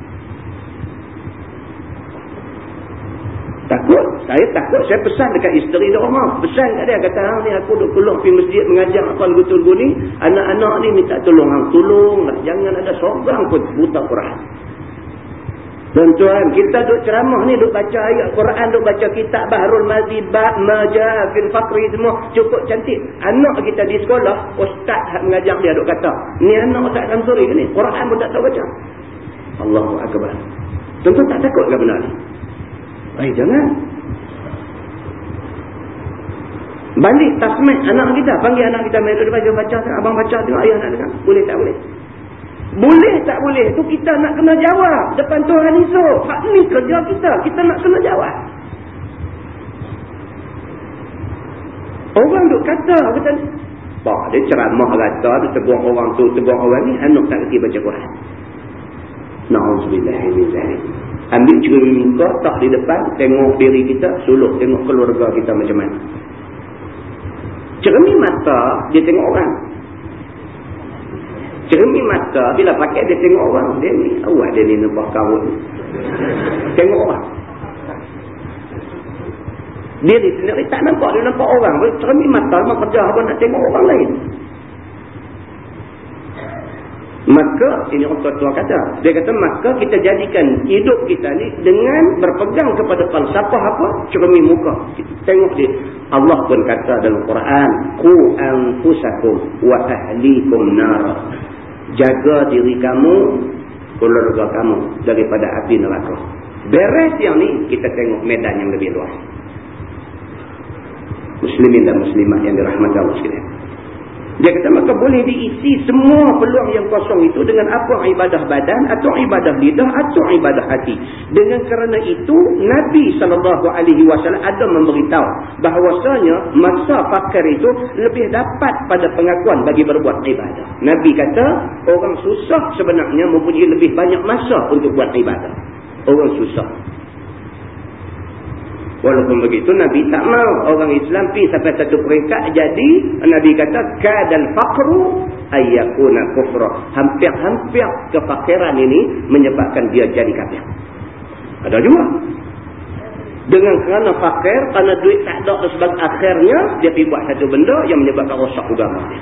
Takut. Saya takut. Saya pesan dekat isteri di rumah. Pesan kat dia. Kata, ni aku duduk keluar pergi masjid mengajar apa lagu-lagu ni. Anak-anak ni minta tolong. Tolong lah. Jangan ada seorang pun buta Quran. Tuan-tuan, kita duduk ceramah ni, duduk baca ayat Quran, duduk baca kitab Bahrul Mazid, Ba'at Majah, Fil Fakri semua. Cukup cantik. Anak kita di sekolah, ustaz mengajar dia duduk kata. Ni anak Ustaz Samsuri ni. Quran pun tak tahu baca. Allahu Akbar. Tuan-tuan tak takut ke benar ni? Baik, jangan. Balik tasmik anak kita. Panggil anak kita. Mereka baca, baca. Abang baca tengok ayah nak dengar. Boleh tak boleh? Boleh tak boleh? tu kita nak kena jawab. Depan Tuhan esok. Hak ni kerja kita. Kita nak kena jawab. Orang duk kata. kata bah, dia ceramah rata. Dia tegur orang tu. Tegur orang ni. Anak tak kerti baca Quran. Na'udzubillahimmizahid. Ambil cermin muka, tak di depan, tengok diri kita, suluh tengok keluarga kita macam mana. Cermin mata, dia tengok orang. Cermin mata, bila pakai dia tengok orang. Dia ni, awak dia ni nampak kawut. Tengok orang. Dia ni sendiri tak nampak, dia nampak orang. Cermin mata, memang kerja apa nak tengok orang lain. Maka, ini orang tua-tua kata. Dia kata, maka kita jadikan hidup kita ni dengan berpegang kepada falsafah apa? Cermin muka. Kita tengok dia. Allah pun kata dalam Quran, Ku anfusakum wa ahlikum nara. Jaga diri kamu, keluarga kamu daripada api neraka. Beres yang ni, kita tengok medan yang lebih luas. Muslimin dan muslimah yang dirahmati Allah sekalian. Dia kata maka boleh diisi semua peluang yang kosong itu dengan apa ibadah badan atau ibadah lidah atau ibadah hati. Dengan kerana itu Nabi SAW ada memberitahu bahawasanya masa fakir itu lebih dapat pada pengakuan bagi berbuat ibadah. Nabi kata orang susah sebenarnya mempunyai lebih banyak masa untuk buat ibadah. Orang susah. Walaupun begitu Nabi tak mau orang Islam pi sampai satu peringkat jadi Nabi kata kadal faqru ayyakuna kufra. Hampir-hampir kefakiran ini menyebabkan dia jadi kafir. Ada juga. Dengan kerana fakir, kerana duit tak ada sebab akhirnya dia pergi buat satu benda yang menyebabkan rosak agama dia.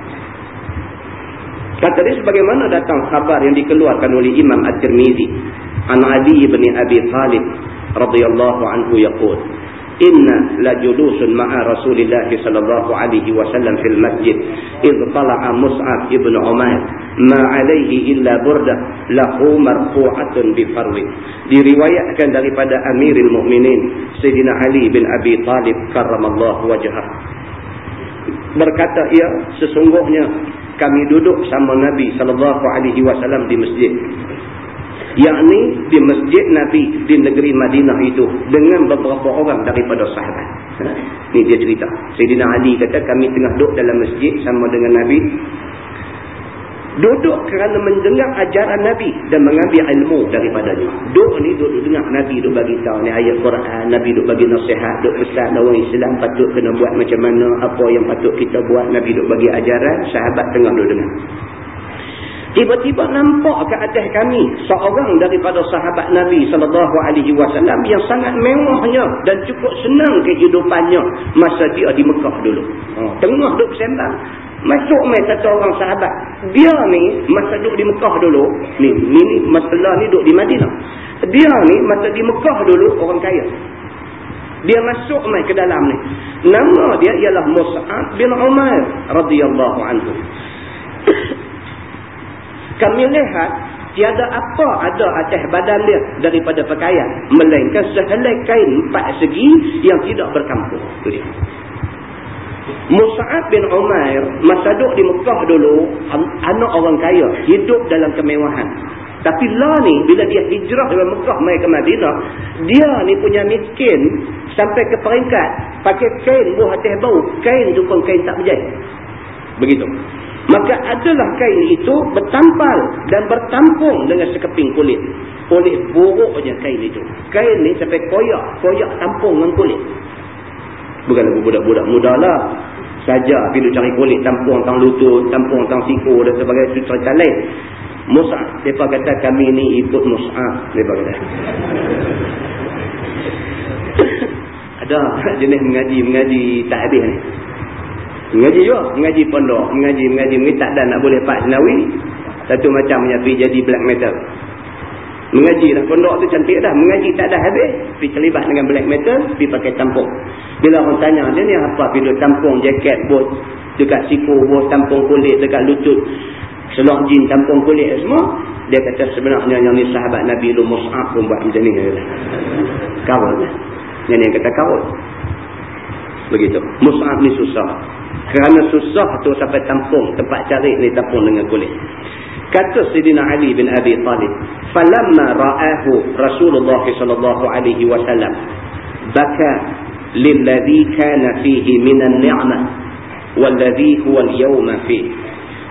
Kata dia sebagaimana datang khabar yang dikeluarkan oleh Imam At-Tirmizi an Ali bin Abi Talib radhiyallahu anhu yaqul inna la julusun ma'a Rasulillah sallallahu alaihi wasallam fil masjid. Id tala'a Mus'ab ibn Umair. Ma alaihi illa burdah. Lahu marfu'atun bi farwi. Diriwayatkan daripada Amirul Mukminin Sayyidina Ali bin Abi Talib karramallahu wajhah. Berkata ia sesungguhnya kami duduk sama Nabi sallallahu alaihi wasallam di masjid yakni di masjid Nabi di negeri Madinah itu dengan beberapa orang daripada sahabat. Ha? Ini dia cerita. Sayyidina Ali kata kami tengah duduk dalam masjid sama dengan Nabi. Duduk kerana mendengar ajaran Nabi dan mengambil ilmu daripadanya. Duduk ni duduk dengar Nabi duduk bagi tahu ni ayat Quran, Nabi duduk bagi nasihat, duduk pesan orang Islam patut kena buat macam mana, apa yang patut kita buat, Nabi duduk bagi ajaran, sahabat tengah duduk dengar. Tiba-tiba nampak ke atas kami seorang daripada sahabat Nabi sallallahu alaihi wasallam yang sangat mewahnya dan cukup senang kehidupannya masa dia di Mekah dulu. Oh, tengah duduk sembang. Masuk mai satu orang sahabat. Dia ni masa duduk di Mekah dulu, ni ni, ni masalah ni duduk di Madinah. Dia ni masa di Mekah dulu orang kaya. Dia masuk mai ke dalam ni. Nama dia ialah Mus'ab bin Umar radhiyallahu anhu. Kami lihat tiada apa ada atas badan dia daripada pakaian. Melainkan sehelai kain empat segi yang tidak berkampung. Itu dia. Mus'ab bin Umar masa duduk di Mekah dulu anak orang kaya hidup dalam kemewahan tapi lah ni bila dia hijrah dari Mekah mai ke Madinah dia ni punya miskin sampai ke peringkat pakai kain buah atas bau kain tu pun kain tak berjaya begitu maka adalah kain itu bertampal dan bertampung dengan sekeping kulit. Kulit buruknya kain itu. Kain ni sampai koyak koyak tampung dengan kulit. Bukan budak-budak muda lah. Saja bila cari kulit tampung tang lutut tampung tang siku dan sebagainya itu cerita lain Musa mereka kata kami ni ikut Musa mereka kata. Ada jenis mengaji mengaji tak habis ni mengaji juga mengaji pondok mengaji mengaji mengaji tak ada nak boleh pak senawi satu macam punya jadi black metal Mengaji dah pondok tu cantik dah. Mengaji tak ada habis. Pergi terlibat dengan black metal. Pergi pakai tampung. Bila orang tanya dia ni apa? Pergi tampung jaket bot. Dekat siku bot. Tampung kulit dekat lutut. Selok jin tampung kulit semua. Dia kata sebenarnya yang ni sahabat Nabi lu Mus'ab pun buat macam ni. Kawal dia. Yang ni kata kawal. Begitu. Mus'ab ni susah. Kerana susah tu sampai tampung. Tempat cari ni tampung dengan kulit. Kata Sayyidina Ali bin Abi Talib, "Falamma ra'ahu Rasulullah sallallahu alaihi wasallam, baka lilladhi kana fihi minan ni'mah walladhi huwa al-yawma fihi."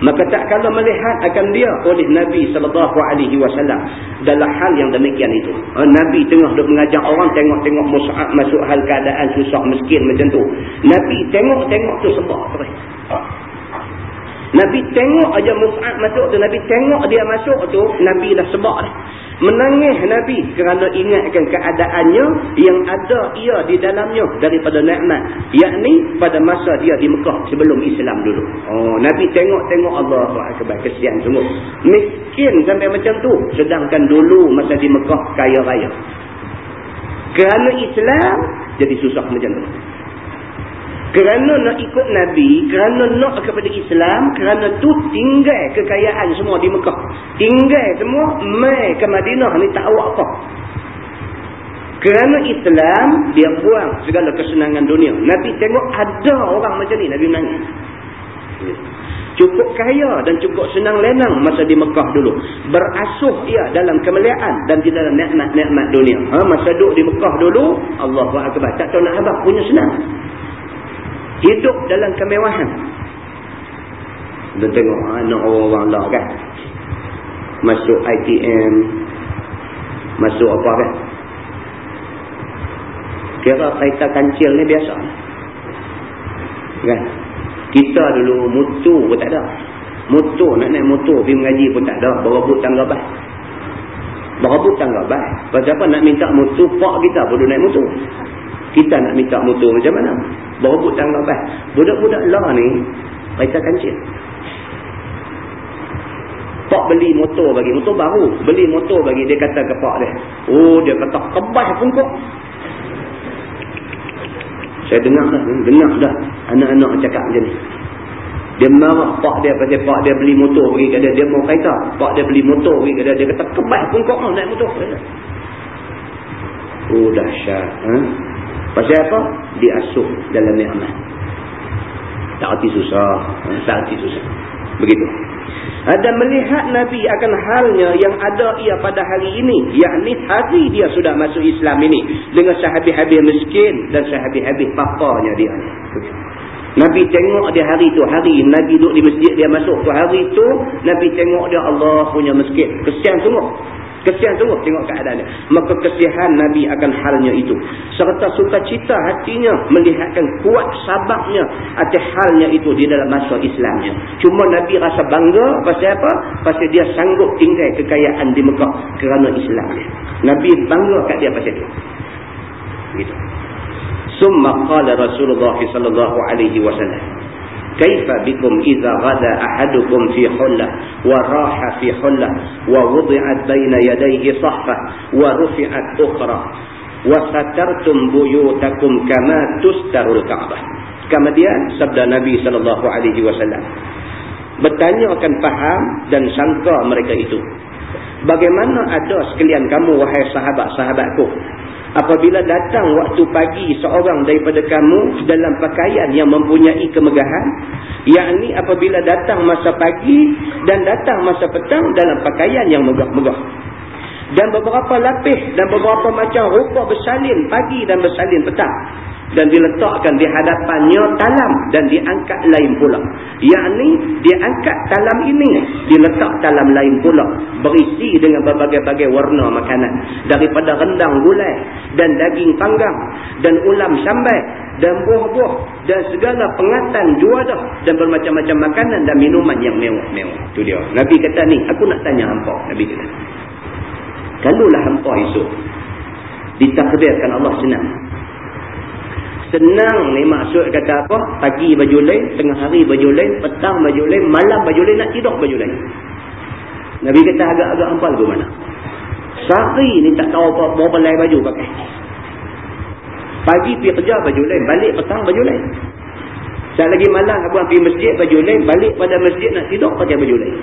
Maka tak kalau melihat akan dia oleh Nabi sallallahu alaihi wasallam dalam hal yang demikian itu. Oh, Nabi tengah duk mengajak orang tengok-tengok Mus'ab masuk hal keadaan susah miskin macam tu. Nabi tengok-tengok tu sebab. Nabi tengok aja Mus'ab masuk tu. Nabi tengok dia masuk tu. Nabi dah sebab dah. Menangis Nabi kerana ingatkan keadaannya yang ada ia di dalamnya daripada nikmat. Yakni pada masa dia di Mekah sebelum Islam dulu. Oh, Nabi tengok-tengok Allah Akbar. Kesian sungguh. Miskin sampai macam tu. Sedangkan dulu masa di Mekah kaya raya. Kerana Islam jadi susah macam tu. Kerana nak ikut Nabi, kerana nak kepada Islam, kerana tu tinggal kekayaan semua di Mekah. Tinggal semua, mai ke Madinah ni tak awak apa. Kerana Islam, dia buang segala kesenangan dunia. Nabi tengok ada orang macam ni, Nabi menangis. Cukup kaya dan cukup senang lenang masa di Mekah dulu. Berasuh ia dalam kemuliaan dan di dalam nikmat-nikmat dunia. Ha, masa duduk di Mekah dulu, Allah Akbar. Tak tahu nak habak punya senang hidup dalam kemewahan. Dan tengok anak orang-orang lah kan? Masuk ITM masuk apa kan? Kira kereta kancil ni biasa. Kan? Kita dulu motor pun tak ada. Motor nak naik motor pergi mengaji pun tak ada. Berebut tangga bah berebut tangga pasal apa nak minta motor pak kita boleh naik motor. Kita nak minta motor macam mana berebut tangga bah. Budak-budak lah ni, mereka kancil. Pak beli motor bagi, motor baru. Beli motor bagi, dia kata ke pak dia. Oh, dia kata kebah pun kok. Saya dengar dah, dengar dah anak-anak cakap macam ni. Dia marah pak dia pasal pak dia beli motor bagi dia. Dia mau kereta. Pak dia beli motor bagi ke dia. Dia kata kebah pun kok naik motor. Oh, dahsyat. Ha? Pasal apa? Diasuh dalam ni'mat. Tak arti susah. Tak arti susah. Begitu. Ada melihat Nabi akan halnya yang ada ia pada hari ini. Yakni hari dia sudah masuk Islam ini. Dengan sahabat-sahabat miskin dan sahabat-sahabat papanya dia. Nabi tengok dia hari tu. Hari Nabi duduk di masjid dia masuk tu. Hari tu Nabi tengok dia Allah punya miskin. Kesian semua. Kesian sungguh tengok keadaan dia. Maka kesihan Nabi akan halnya itu. Serta sukacita hatinya melihatkan kuat sabaknya atas halnya itu di dalam masa Islamnya. Cuma Nabi rasa bangga pasal apa? Pasal dia sanggup tinggal kekayaan di Mekah kerana Islamnya. Nabi bangga kat dia pasal itu. Begitu. Summa qala Rasulullah sallallahu alaihi wasallam كيف بكم إذا غدا أحدكم في حلة وراح في حلة ووضعت بين يديه صحفة ورفعت أخرى وَسَتَرْتُمْ بُيُوتَكُمْ كَمَا تُسْتَرُ الْكَعْبَةِ Kemudian sabda Nabi SAW bertanya akan faham dan sangka mereka itu. Bagaimana ada sekalian kamu wahai sahabat-sahabatku Apabila datang waktu pagi seorang daripada kamu dalam pakaian yang mempunyai kemegahan yakni apabila datang masa pagi dan datang masa petang dalam pakaian yang megah-megah. Dan beberapa lapis dan beberapa macam rupa bersalin pagi dan bersalin petang dan diletakkan di hadapannya talam dan diangkat lain pula. Yakni diangkat talam ini diletak talam lain pula berisi dengan berbagai-bagai warna makanan daripada rendang gulai dan daging panggang dan ulam sambal dan buah-buah dan segala pengatan juadah dan bermacam-macam makanan dan minuman yang mewah-mewah. Itu dia. Nabi kata ni, aku nak tanya hampa. Nabi kata. Kalulah hampa esok ditakdirkan Allah senang Senang ni maksud kata apa? Pagi baju lain, tengah hari baju lain, petang baju lain, malam baju lain, nak tidur baju lain. Nabi kata agak-agak ampal ke mana? Sehari ni tak tahu apa, berapa lain baju pakai. Pagi pergi kerja baju lain, balik petang baju lain. Saat lagi malam abang pergi masjid baju lain, balik pada masjid nak tidur pakai baju lain.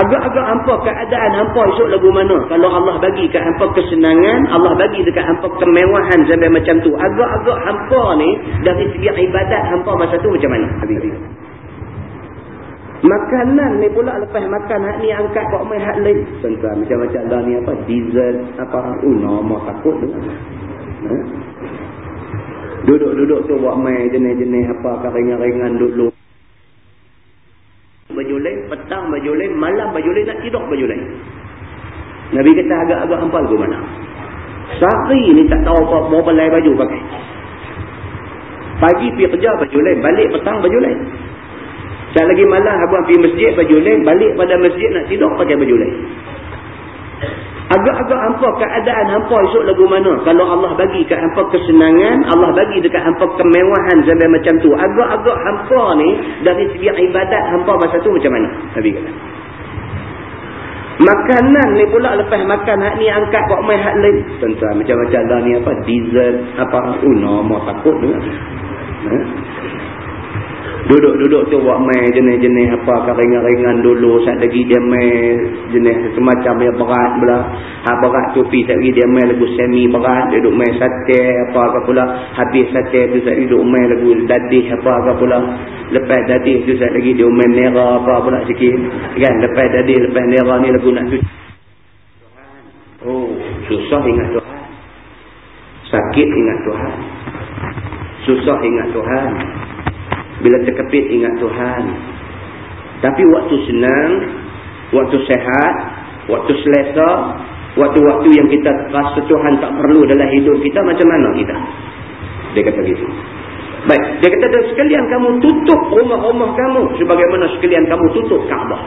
Agak-agak hampa keadaan hampa esok lagu mana. Kalau Allah bagi ke hampa kesenangan, Allah bagi dekat hampa kemewahan sampai macam tu. Agak-agak hampa ni dari segi ibadat hampa masa tu macam mana? Makanan ni pula lepas makan hak ni angkat buat main hak lain. Contoh macam-macam dah ni apa? Dessert apa? Oh nama takut tu. Ha? Duduk-duduk tu buat main jenis-jenis apa? Keringan-ringan duduk baju lain, petang baju lain, malam baju lain, nak tidur baju lain. Nabi kata agak-agak hampal ke mana? Sehari ni tak tahu apa, berapa lain baju pakai. Pagi pergi kerja baju lain, balik petang lain. Sekali lagi malam abang pergi masjid baju lain, balik pada masjid nak tidur pakai baju lain. Agak-agak hampa keadaan hampa esok lagu mana. Kalau Allah bagi kat hampa kesenangan, Allah bagi dekat hampa kemewahan sampai macam tu. Agak-agak hampa ni dari segi ibadat hampa masa tu macam mana? Nabi kata. Makanan ni pula lepas makan hak ni angkat buat main hak lain. Tentu macam-macam dah ni apa dessert apa. Oh nama takut dengar. Ha? Duduk-duduk tu buat main jenis-jenis apa keringan-ringan dulu. Saat lagi dia main jenis semacam yang berat pula. Ha, berat tu pergi saat lagi dia main lagu semi berat. Dia duduk main sate apa ke pula. Habis sate tu saat lagi duduk main lagu dadih apa ke pula. Lepas dadih tu saat lagi dia main nera apa pula sikit. Kan? Lepas dadih, lepas nera ni lagu nak cuci. Oh, susah ingat Tuhan. Sakit ingat Tuhan. Susah ingat Tuhan. Bila terkepit ingat Tuhan. Tapi waktu senang, waktu sehat, waktu selesa, waktu-waktu yang kita rasa Tuhan tak perlu dalam hidup kita, macam mana kita? Dia kata begitu. Baik, dia kata dan sekalian kamu tutup rumah-rumah kamu sebagaimana sekalian kamu tutup Kaabah.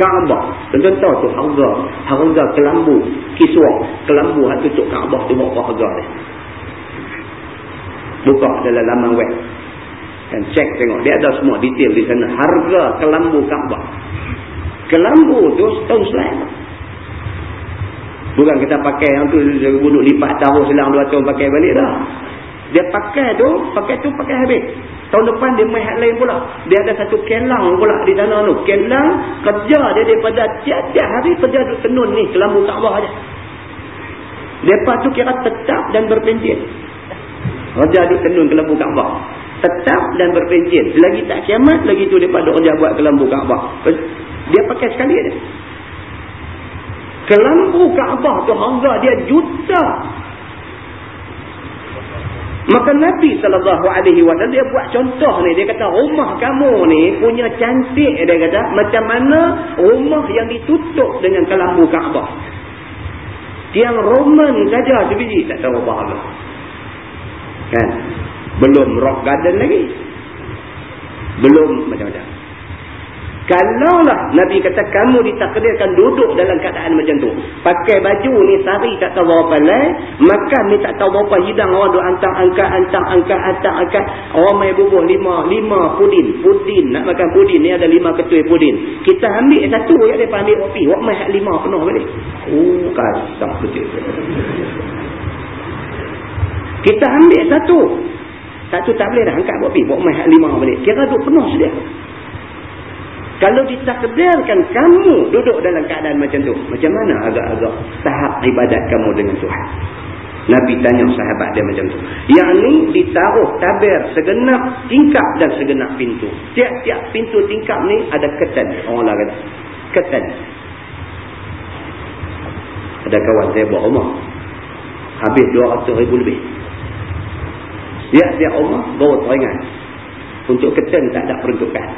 Kaabah. Tahu tu harga, harga kelambu, kiswa, kelambu hak tutup Kaabah tu berapa harga dia. Buka dalam laman web. Dan cek tengok. Dia ada semua detail di sana. Harga kelambu Kaabah. Kelambu tu setahun selain. Bukan kita pakai yang tu duduk lipat taruh selang dua tahun pakai balik dah. Dia pakai tu, pakai tu pakai habis. Tahun depan dia main hak lain pula. Dia ada satu kelang pula di sana tu. Kelang kerja dia daripada tiap-tiap hari kerja duduk tenun ni kelambu Kaabah aja. Lepas tu kira tetap dan berpencil. Kerja duduk tenun kelambu Kaabah tetap dan berpencil. Selagi tak kiamat, lagi tu daripada orang buat kelambu Kaabah. Dia pakai sekali aja. Kelambu Kaabah tu harga dia juta. Maka Nabi SAW dia buat contoh ni. Dia kata rumah kamu ni punya cantik dia kata. Macam mana rumah yang ditutup dengan kelambu Kaabah. Tiang Roman saja sebiji tak tahu apa harga. Kan? Belum rock garden lagi. Belum macam-macam. Kalaulah Nabi kata kamu ditakdirkan duduk dalam keadaan macam tu. Pakai baju ni sari tak tahu berapa lai. Makan ni tak tahu berapa hidang orang duk hantar angkat, hantar angkat, hantar angkat. Orang main bubuh lima, lima pudin. Pudin. Nak makan pudin ni ada lima ketui pudin. Kita ambil satu ya dia ambil kopi. Wak main lima penuh balik. Oh kasar betul. Kita ambil satu. Satu tak boleh dah angkat kopi. Wak main lima balik. Kira duk penuh sedia. Kalau ditakdirkan kamu duduk dalam keadaan macam tu. Macam mana agak-agak tahap ibadat kamu dengan Tuhan. Nabi tanya sahabat dia macam tu. Yang ni ditaruh tabir segenap tingkap dan segenap pintu. Tiap-tiap pintu tingkap ni ada ketan. Orang lah kata. Ketan. Ada kawan saya buat rumah. Habis 200 ribu lebih. Tiap-tiap rumah bawa teringat. Untuk ketan tak ada peruntukan.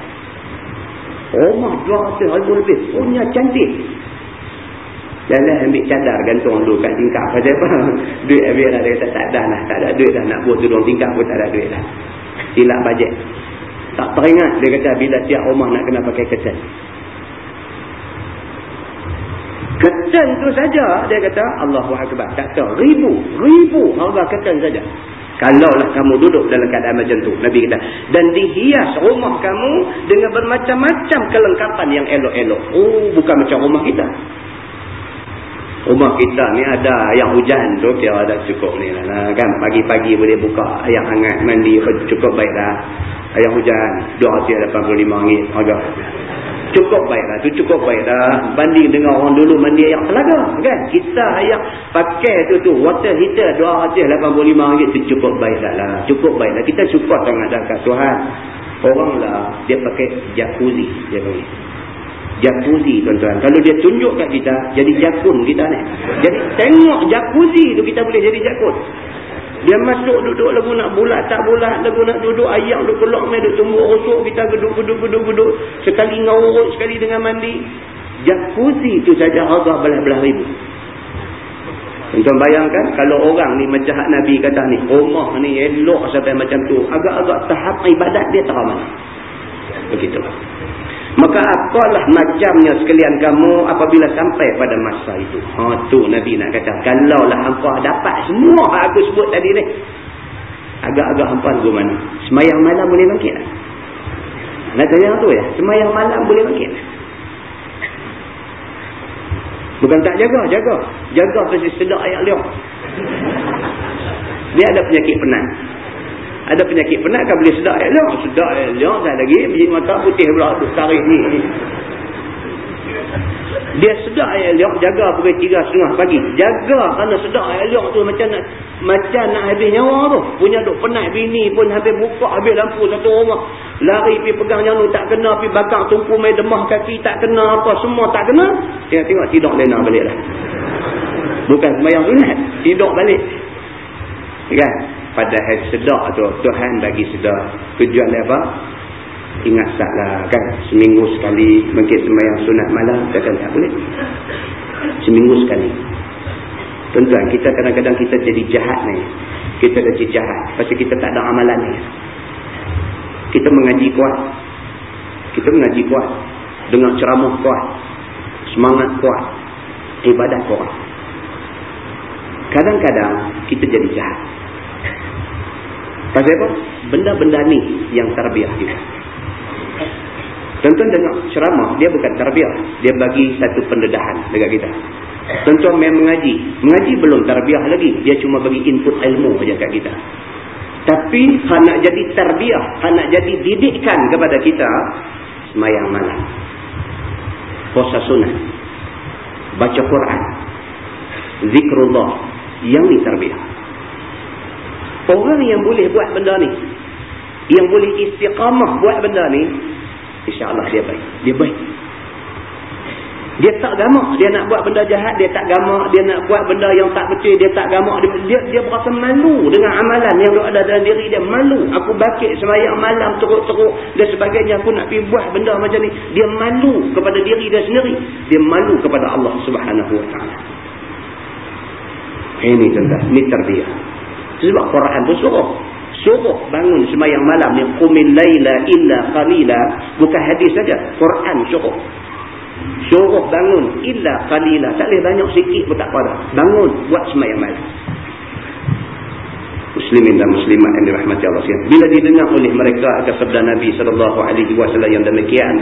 Rumah dua ratus ribu lebih. Punya cantik. Jalan ambil cadar gantung dulu kat tingkap. Kata apa? Duit habis lah. Dia kata tak ada lah. Tak ada duit dah. Nak buat tudung tingkap pun tak ada duit lah. Silap bajet. Tak teringat. Dia kata bila tiap rumah nak kena pakai ketan. Ketan tu saja. Dia kata Allahu Akbar. Tak tahu. Ribu. Ribu harga ketan saja. Kalaulah kamu duduk dalam keadaan macam tu. Nabi kata. Dan dihias rumah kamu dengan bermacam-macam kelengkapan yang elok-elok. Oh, bukan macam rumah kita. Rumah kita ni ada yang hujan tu. Kira ada cukup ni lah. Kan pagi-pagi boleh buka ayam hangat mandi. Cukup baik dah. Ayam hujan. RM285 harga cukup baiklah tu cukup baiklah. Banding dengan orang dulu mandi air telaga kan? Kita air pakai tu tu. Water heater 285 ringgit tu cukup baiklah lah. Cukup baiklah. Kita syukur sangat dekat Tuhan. Orang lah dia pakai jacuzzi dia panggil. Jacuzzi tuan-tuan. Kalau dia tunjuk kat kita jadi jakun kita ni. Jadi tengok jacuzzi tu kita boleh jadi jakun dia masuk duduk lagu nak bulat tak bulat lagu nak duduk ayam duduk kelok main duduk tumbuh rusuk kita geduk geduk geduk geduk. Sekali ngawurut sekali dengan mandi. Jacuzzi tu saja harga belah-belah ribu. Tuan bayangkan kalau orang ni macam Nabi kata ni rumah ni elok sampai macam tu agak-agak tahap ibadat dia tak mana begitu Maka apalah macamnya sekalian kamu apabila sampai pada masa itu. Ha tu Nabi nak kata, kalaulah hangpa dapat semua aku sebut tadi ni. Agak-agak hangpa ke mana? Semayang malam boleh bangkit tak? Nak tanya tu ya, semayang malam boleh bangkit tak? Bukan tak jaga, jaga. Jaga pasti sedap ayat liang. Dia ada penyakit penat. Ada penyakit penat kan boleh sedar air liang. Sedar air liang tak lagi. Biji mata putih pula tu tarik ni. Dia sedar air liang jaga pukul tiga setengah pagi. Jaga kerana air liang tu macam nak macam nak habis nyawa tu. Punya duk penat bini pun habis buka habis lampu satu rumah. Lari pergi pegang nyanu tak kena. Pergi bakar tumpu main demah kaki tak kena apa. Semua tak kena. Tengok-tengok tidur lena balik lah. Bukan semayang sunat. Tidur balik. Kan? Padahal sedar tu Tuhan bagi sedar. Tujuan dia apa? Ingat salah kan? Seminggu sekali mungkin semayang sunat malam takkan tak boleh. Seminggu sekali. Tuan-tuan kita kadang-kadang kita jadi jahat ni. Kita jadi jahat pasal kita tak ada amalan ni. Kita mengaji kuat. Kita mengaji kuat. Dengan ceramah kuat. Semangat kuat. Ibadat kuat. Kadang-kadang kita jadi jahat Pasal apa? Benda-benda ni yang terbiah kita. Tuan-tuan dengar ceramah, dia bukan terbiah. Dia bagi satu pendedahan dekat kita. Tuan-tuan main mengaji. Mengaji belum terbiah lagi. Dia cuma bagi input ilmu saja kat kita. Tapi, nak jadi terbiah, nak jadi didikkan kepada kita, semayang malam. Puasa sunnah. Baca Quran. Zikrullah. Yang ni terbiah. Orang yang boleh buat benda ni. Yang boleh istiqamah buat benda ni. InsyaAllah dia baik. Dia baik. Dia tak gamak. Dia nak buat benda jahat. Dia tak gamak. Dia nak buat benda yang tak betul. Dia tak gamak. Dia, dia, dia berasa malu dengan amalan yang ada dalam diri dia. Malu. Aku bakit semayang malam teruk-teruk. Dan sebagainya. Aku nak pergi buat benda macam ni. Dia malu kepada diri dia sendiri. Dia malu kepada Allah subhanahu wa ta'ala. Ini tentang. Ini Sebab Quran pun suruh. suruh bangun semayang malam ni qumil laila illa qalila bukan hadis saja Quran suruh suruh bangun illa qalila tak boleh banyak sikit pun tak apa bangun buat semayang malam muslimin dan muslimat yang dirahmati Allah sekalian. Bila didengar oleh mereka akan sabda Nabi wasallam yang demikian,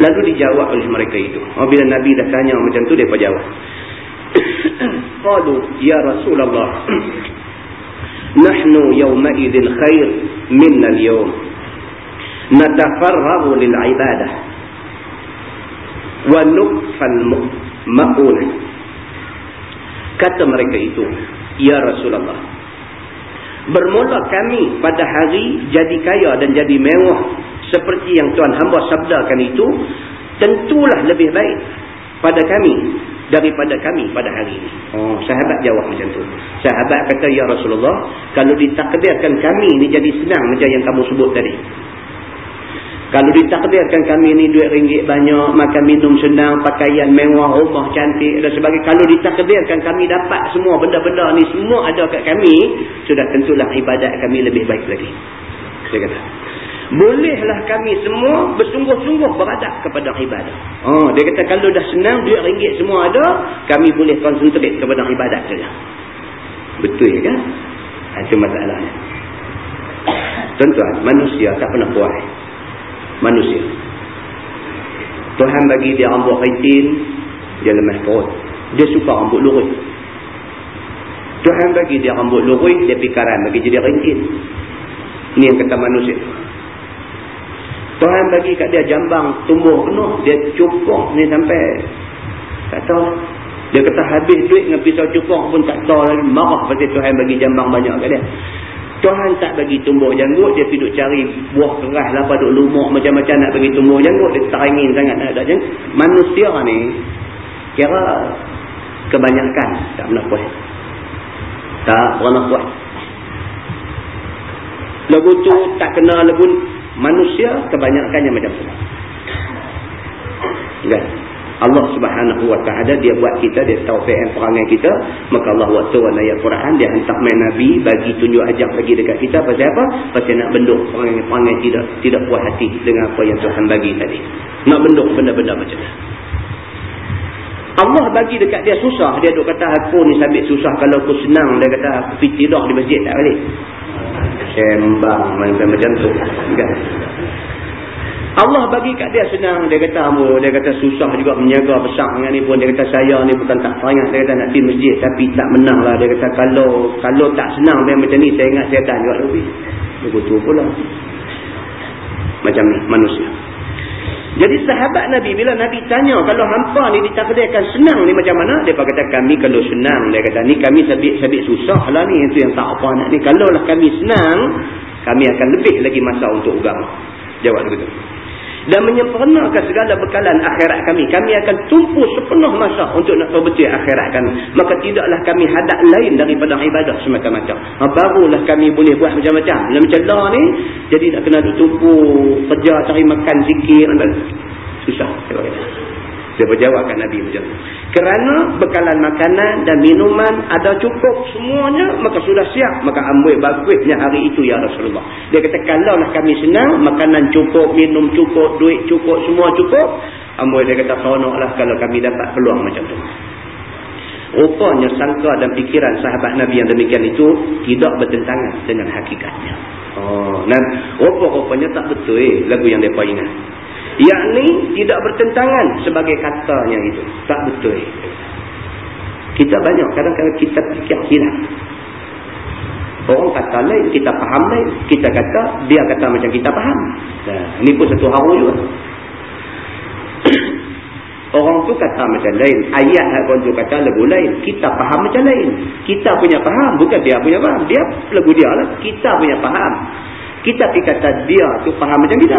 lalu dijawab oleh mereka itu. Oh, bila Nabi dah tanya macam tu depa jawab. Qalu ya Rasulullah Khair minna al-yawm. Natafarragu lil ibadah wa nukfal ma'un. Kata mereka itu, ya Rasulullah Bermula kami pada hari jadi kaya dan jadi mewah seperti yang Tuhan hamba sabdakan itu tentulah lebih baik pada kami daripada kami pada hari ini. Oh, sahabat jawab macam tu. Sahabat kata ya Rasulullah, kalau ditakdirkan kami ini jadi senang macam yang kamu sebut tadi. Kalau ditakdirkan kami ni duit ringgit banyak, makan minum senang, pakaian mewah, rumah cantik dan sebagainya. Kalau ditakdirkan kami dapat semua benda-benda ni semua ada kat kami, sudah tentulah ibadat kami lebih baik lagi. Saya kata. Bolehlah kami semua bersungguh-sungguh beradab kepada ibadat. Oh, dia kata kalau dah senang, duit ringgit semua ada, kami boleh konsentrate kepada ibadat saja. Betul kan? Itu masalahnya. Tuan-tuan, manusia tak pernah puas manusia. Tuhan bagi dia rambut khaitin, dia lemah perut. Dia suka rambut lurus. Tuhan bagi dia rambut lurus, dia pikaran bagi jadi ringkit. Ini yang kata manusia. Tuhan bagi kat dia jambang tumbuh penuh, dia cukup ni sampai tak tahu. Dia kata habis duit dengan pisau cukup pun tak tahu lagi. Marah pasal Tuhan bagi jambang banyak kat dia. Tuhan tak bagi tumbuh janggut, dia pergi cari buah keras lah, duk lumuk macam-macam nak bagi tumbuh janggut, dia teringin sangat nak ada janggut. Manusia ni, kira kebanyakan tak pernah puas. Tak pernah puas. Lagu tu tak kena lagu manusia, kebanyakannya macam tu. Kan? Allah subhanahu wa ta'ala dia buat kita, dia tahu PM perangai kita. Maka Allah waktu turun ayat Quran, dia hantar main Nabi, bagi tunjuk ajak lagi dekat kita. Pasal apa? Pasal nak benduk perangai-perangai tidak tidak puas hati dengan apa yang Tuhan bagi tadi. Nak benduk benda-benda macam tu. Allah bagi dekat dia susah. Dia duk kata aku ni sabit susah. Kalau aku senang, dia kata aku tidur di masjid tak balik. Sembang macam-macam tu. Kan? Allah bagi kat dia senang. Dia kata, oh, dia kata susah juga menjaga besar dengan ni pun. Dia kata saya ni bukan tak sangat. Dia kata nak pergi masjid tapi tak menang lah. Dia kata kalau kalau tak senang dia macam ni saya ingat syaitan juga lebih. Betul pula. Macam ni manusia. Jadi sahabat Nabi bila Nabi tanya kalau hampa ni ditakdirkan senang ni macam mana? Dia kata kami kalau senang. Dia kata ni kami sabit-sabit susah lah ni. Itu yang tak apa nak ni. Kalau lah kami senang kami akan lebih lagi masa untuk agama. Jawab begitu dan menyempurnakan segala bekalan akhirat kami. Kami akan tumpu sepenuh masa untuk nak perbetul akhirat kami. Maka tidaklah kami hadap lain daripada ibadah semacam-macam. Ha, barulah kami boleh buat macam-macam. Macam lah ni, jadi nak kena tumpu kerja cari makan sikit. Susah. Dia berjawabkan Nabi macam tu. Kerana bekalan makanan dan minuman ada cukup semuanya, maka sudah siap. Maka ambil bagusnya hari itu ya Rasulullah. Dia kata, kalau lah kami senang, makanan cukup, minum cukup, duit cukup, semua cukup. Ambil dia kata, lah kalau kami dapat peluang macam tu. Rupanya sangka dan fikiran sahabat Nabi yang demikian itu tidak bertentangan dengan hakikatnya. Oh, dan rupa-rupanya tak betul eh, lagu yang mereka ingat yakni tidak bertentangan sebagai katanya itu. Tak betul. Kita banyak kadang-kadang kita fikir silap orang kata lain kita faham lain. Kita kata dia kata macam kita faham. Nah, ini pun satu haru juga. Orang tu kata macam lain. Ayat orang tu kata lagu lain. Kita faham macam lain. Kita punya faham bukan dia punya faham. Dia lagu dia lah. Kita punya faham. Kita pergi kata dia tu faham macam kita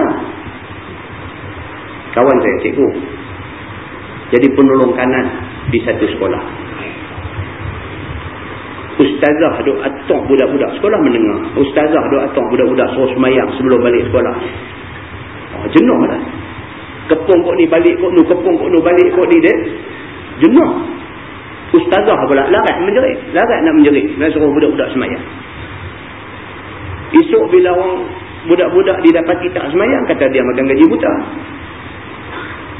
kawan saya cikgu. Jadi penolong kanan di satu sekolah. Ustazah duk atok budak-budak sekolah mendengar ustazah duk atok budak-budak suruh semayang sebelum balik sekolah. Oh, jenuh lah. Kepung kok ni balik kok ni kepung kok ni balik kok ni dia. Jenuh. Ustazah pula larat menjerit. Larat nak menjerit. Nak suruh budak-budak semayang. Esok bila orang budak-budak didapati tak semayang, kata dia makan gaji buta.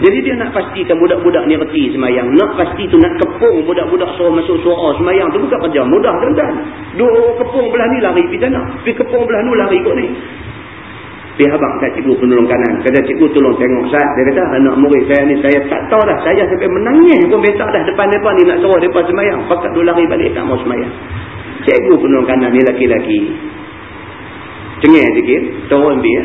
Jadi dia nak pastikan budak-budak ni reti semayang. Nak pasti tu nak kepung budak-budak suruh masuk suara semayang tu bukan kerja mudah tuan-tuan. Dua kepung belah ni lari pergi sana. Pergi kepung belah ni lari kot ni. Pergi abang kat cikgu penolong kanan. Kata cikgu tolong tengok saat. Dia kata anak murid saya ni saya tak tahu dah. Saya sampai menangis pun besar dah depan mereka ni nak suruh mereka semayang. Pakat dua lari balik tak mau semayang. Cikgu penolong kanan ni laki-laki. Cengih sikit. Turun pergi.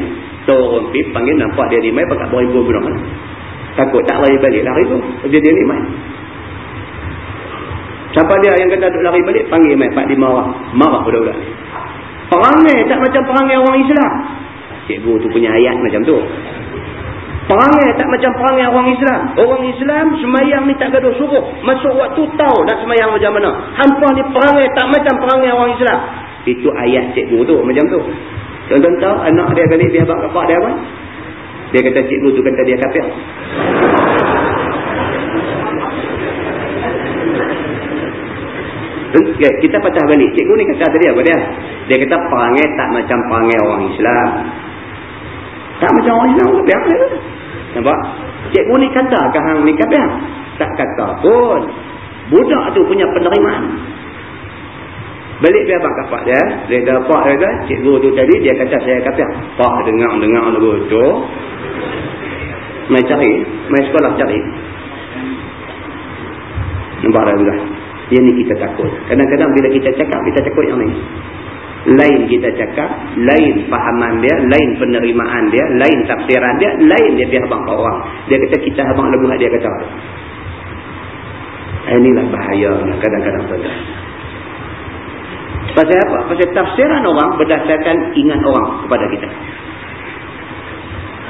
Turun pergi. Panggil nampak dia di mai pakat beribu penolong. Takut tak lari balik lari tu. Dia dia ni main. Siapa dia yang kata duk lari balik, panggil main. Pak di marah. Marah budak-budak ni. Perangai tak macam perangai orang Islam. Cikgu tu punya ayat macam tu. Perangai tak macam perangai orang Islam. Orang Islam semayang ni tak gaduh suruh. Masuk waktu tahu nak semayang macam mana. Hampa ni perangai tak macam perangai orang Islam. Itu ayat cikgu tu macam tu. Tuan-tuan tahu anak dia kali dia abang kapak dia apa? Dia kata cikgu tu kata dia kafir. Okay, kita patah balik. Cikgu ni kata tadi apa dia? Dia kata perangai tak macam perangai orang Islam. Tak macam orang Islam. Biar dia. Nampak? Cikgu ni kata ke hang ni kafir? Tak kata pun. Budak tu punya penerimaan. Balik dia abang kapak dia. Dia kata, Pak dia kata, cikgu tu tadi dia kata saya kafir. Pak dengar-dengar lagu tu. Mai cari. Mai sekolah cari. Nampak dah juga. Yang ni kita takut. Kadang-kadang bila kita cakap, kita takut yang ni. Lain kita cakap, lain fahaman dia, lain penerimaan dia, lain tafsiran dia, lain dia biar abang orang. Dia kata kita abang lagu dia kata. Inilah bahaya kadang-kadang tuan-tuan. Pasal apa? Pasal tafsiran orang berdasarkan ingat orang kepada kita.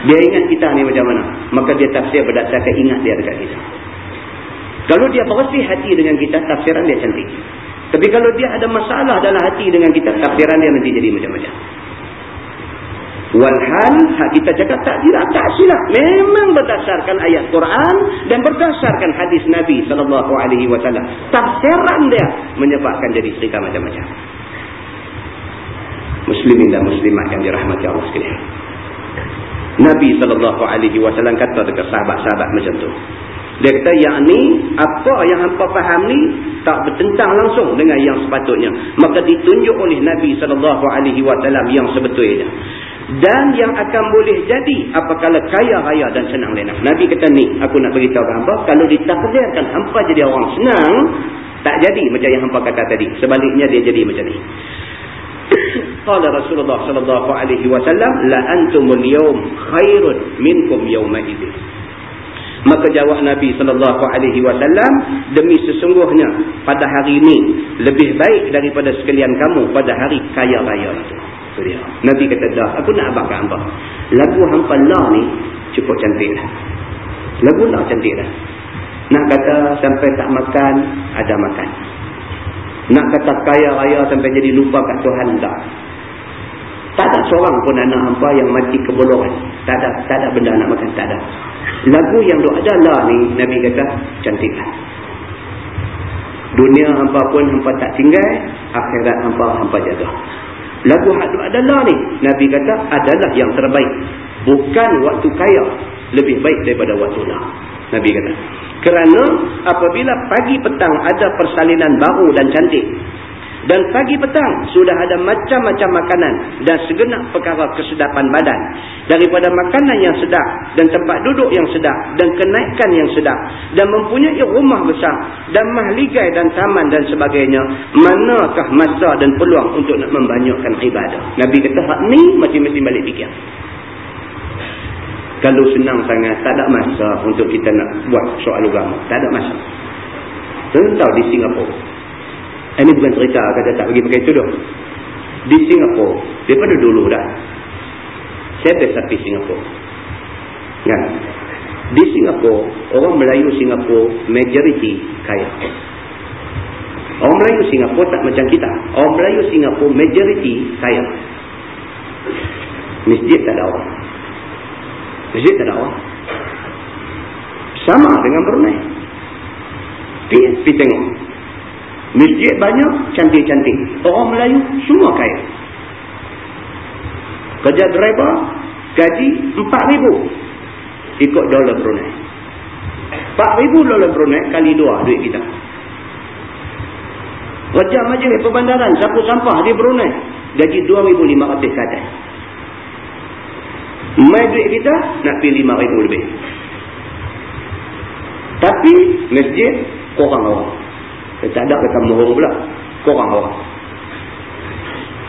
Dia ingat kita ni macam mana? Maka dia tafsir berdasarkan ingat dia dekat kita. Kalau dia bersih hati dengan kita, tafsiran dia cantik. Tapi kalau dia ada masalah dalam hati dengan kita, tafsiran dia nanti jadi macam-macam. Walhal, kita cakap tak tidak, tak silap. Memang berdasarkan ayat Quran dan berdasarkan hadis Nabi SAW. Tafsiran dia menyebabkan jadi cerita macam-macam. Muslimin dan muslimat yang dirahmati Allah sekalian. Nabi SAW kata dekat sahabat-sahabat macam tu. Dia kata, yang ni, apa yang hampa faham ni, tak bertentang langsung dengan yang sepatutnya. Maka ditunjuk oleh Nabi SAW yang sebetulnya. Dan yang akan boleh jadi, apakala kaya raya dan senang lenang. Nabi kata ni, aku nak beritahu ke hampa, kalau ditakdirkan hampa jadi orang senang, tak jadi macam yang hampa kata tadi. Sebaliknya dia jadi macam ni. Qala Rasulullah sallallahu alaihi wasallam la antumul yawm khairun minkum yawma idzin. Maka jawab Nabi sallallahu alaihi wasallam demi sesungguhnya pada hari ini lebih baik daripada sekalian kamu pada hari kaya raya itu. dia. Nabi kata dah aku nak abang hamba. Lagu hamba lah ni cukup cantik dah. Lagu lah cantik dah. Nak kata sampai tak makan ada makan. Nak kata kaya raya sampai jadi lupa kat Tuhan tak. Tak ada seorang pun anak hampa yang mati kebolongan. Tak ada, tak ada benda nak makan. Tak ada. Lagu yang doa adalah ni Nabi kata cantik. Dunia hampa pun hampa tak tinggal. Akhirat hampa hampa jaga. Lagu hak doa adalah ni Nabi kata adalah yang terbaik. Bukan waktu kaya. Lebih baik daripada waktu lah. Nabi kata. Kerana apabila pagi petang ada persalinan baru dan cantik. Dan pagi petang sudah ada macam-macam makanan dan segenap perkara kesedapan badan. Daripada makanan yang sedap dan tempat duduk yang sedap dan kenaikan yang sedap. Dan mempunyai rumah besar dan mahligai dan taman dan sebagainya. Manakah masa dan peluang untuk nak membanyakkan ibadah. Nabi kata hak ni mesti-mesti balik fikir. Kalau senang sangat, tak ada masa untuk kita nak buat soal agama. Tak ada masa. Tahu di Singapura. Ini bukan cerita kata tak pergi pakai tudung. Di Singapura, daripada dulu dah. Saya biasa pergi Singapura. Kan? Di Singapura, orang Melayu Singapura majoriti kaya. Orang Melayu Singapura tak macam kita. Orang Melayu Singapura majoriti kaya. Masjid tak ada orang. Masjid tak ada orang. Sama dengan Brunei. Pergi tengok. Masjid banyak, cantik-cantik. Orang Melayu, semua kaya. Kerja driver, gaji RM4,000. Ikut dolar Brunei. RM4,000 dolar Brunei kali dua duit kita. Kerja majlis perbandaran, sapu sampah di Brunei. Gaji RM2,500 ke atas. Mai duit kita, nak pilih RM5,000 lebih. Tapi, masjid, korang orang. Tak ada kata mohon pula. Korang orang.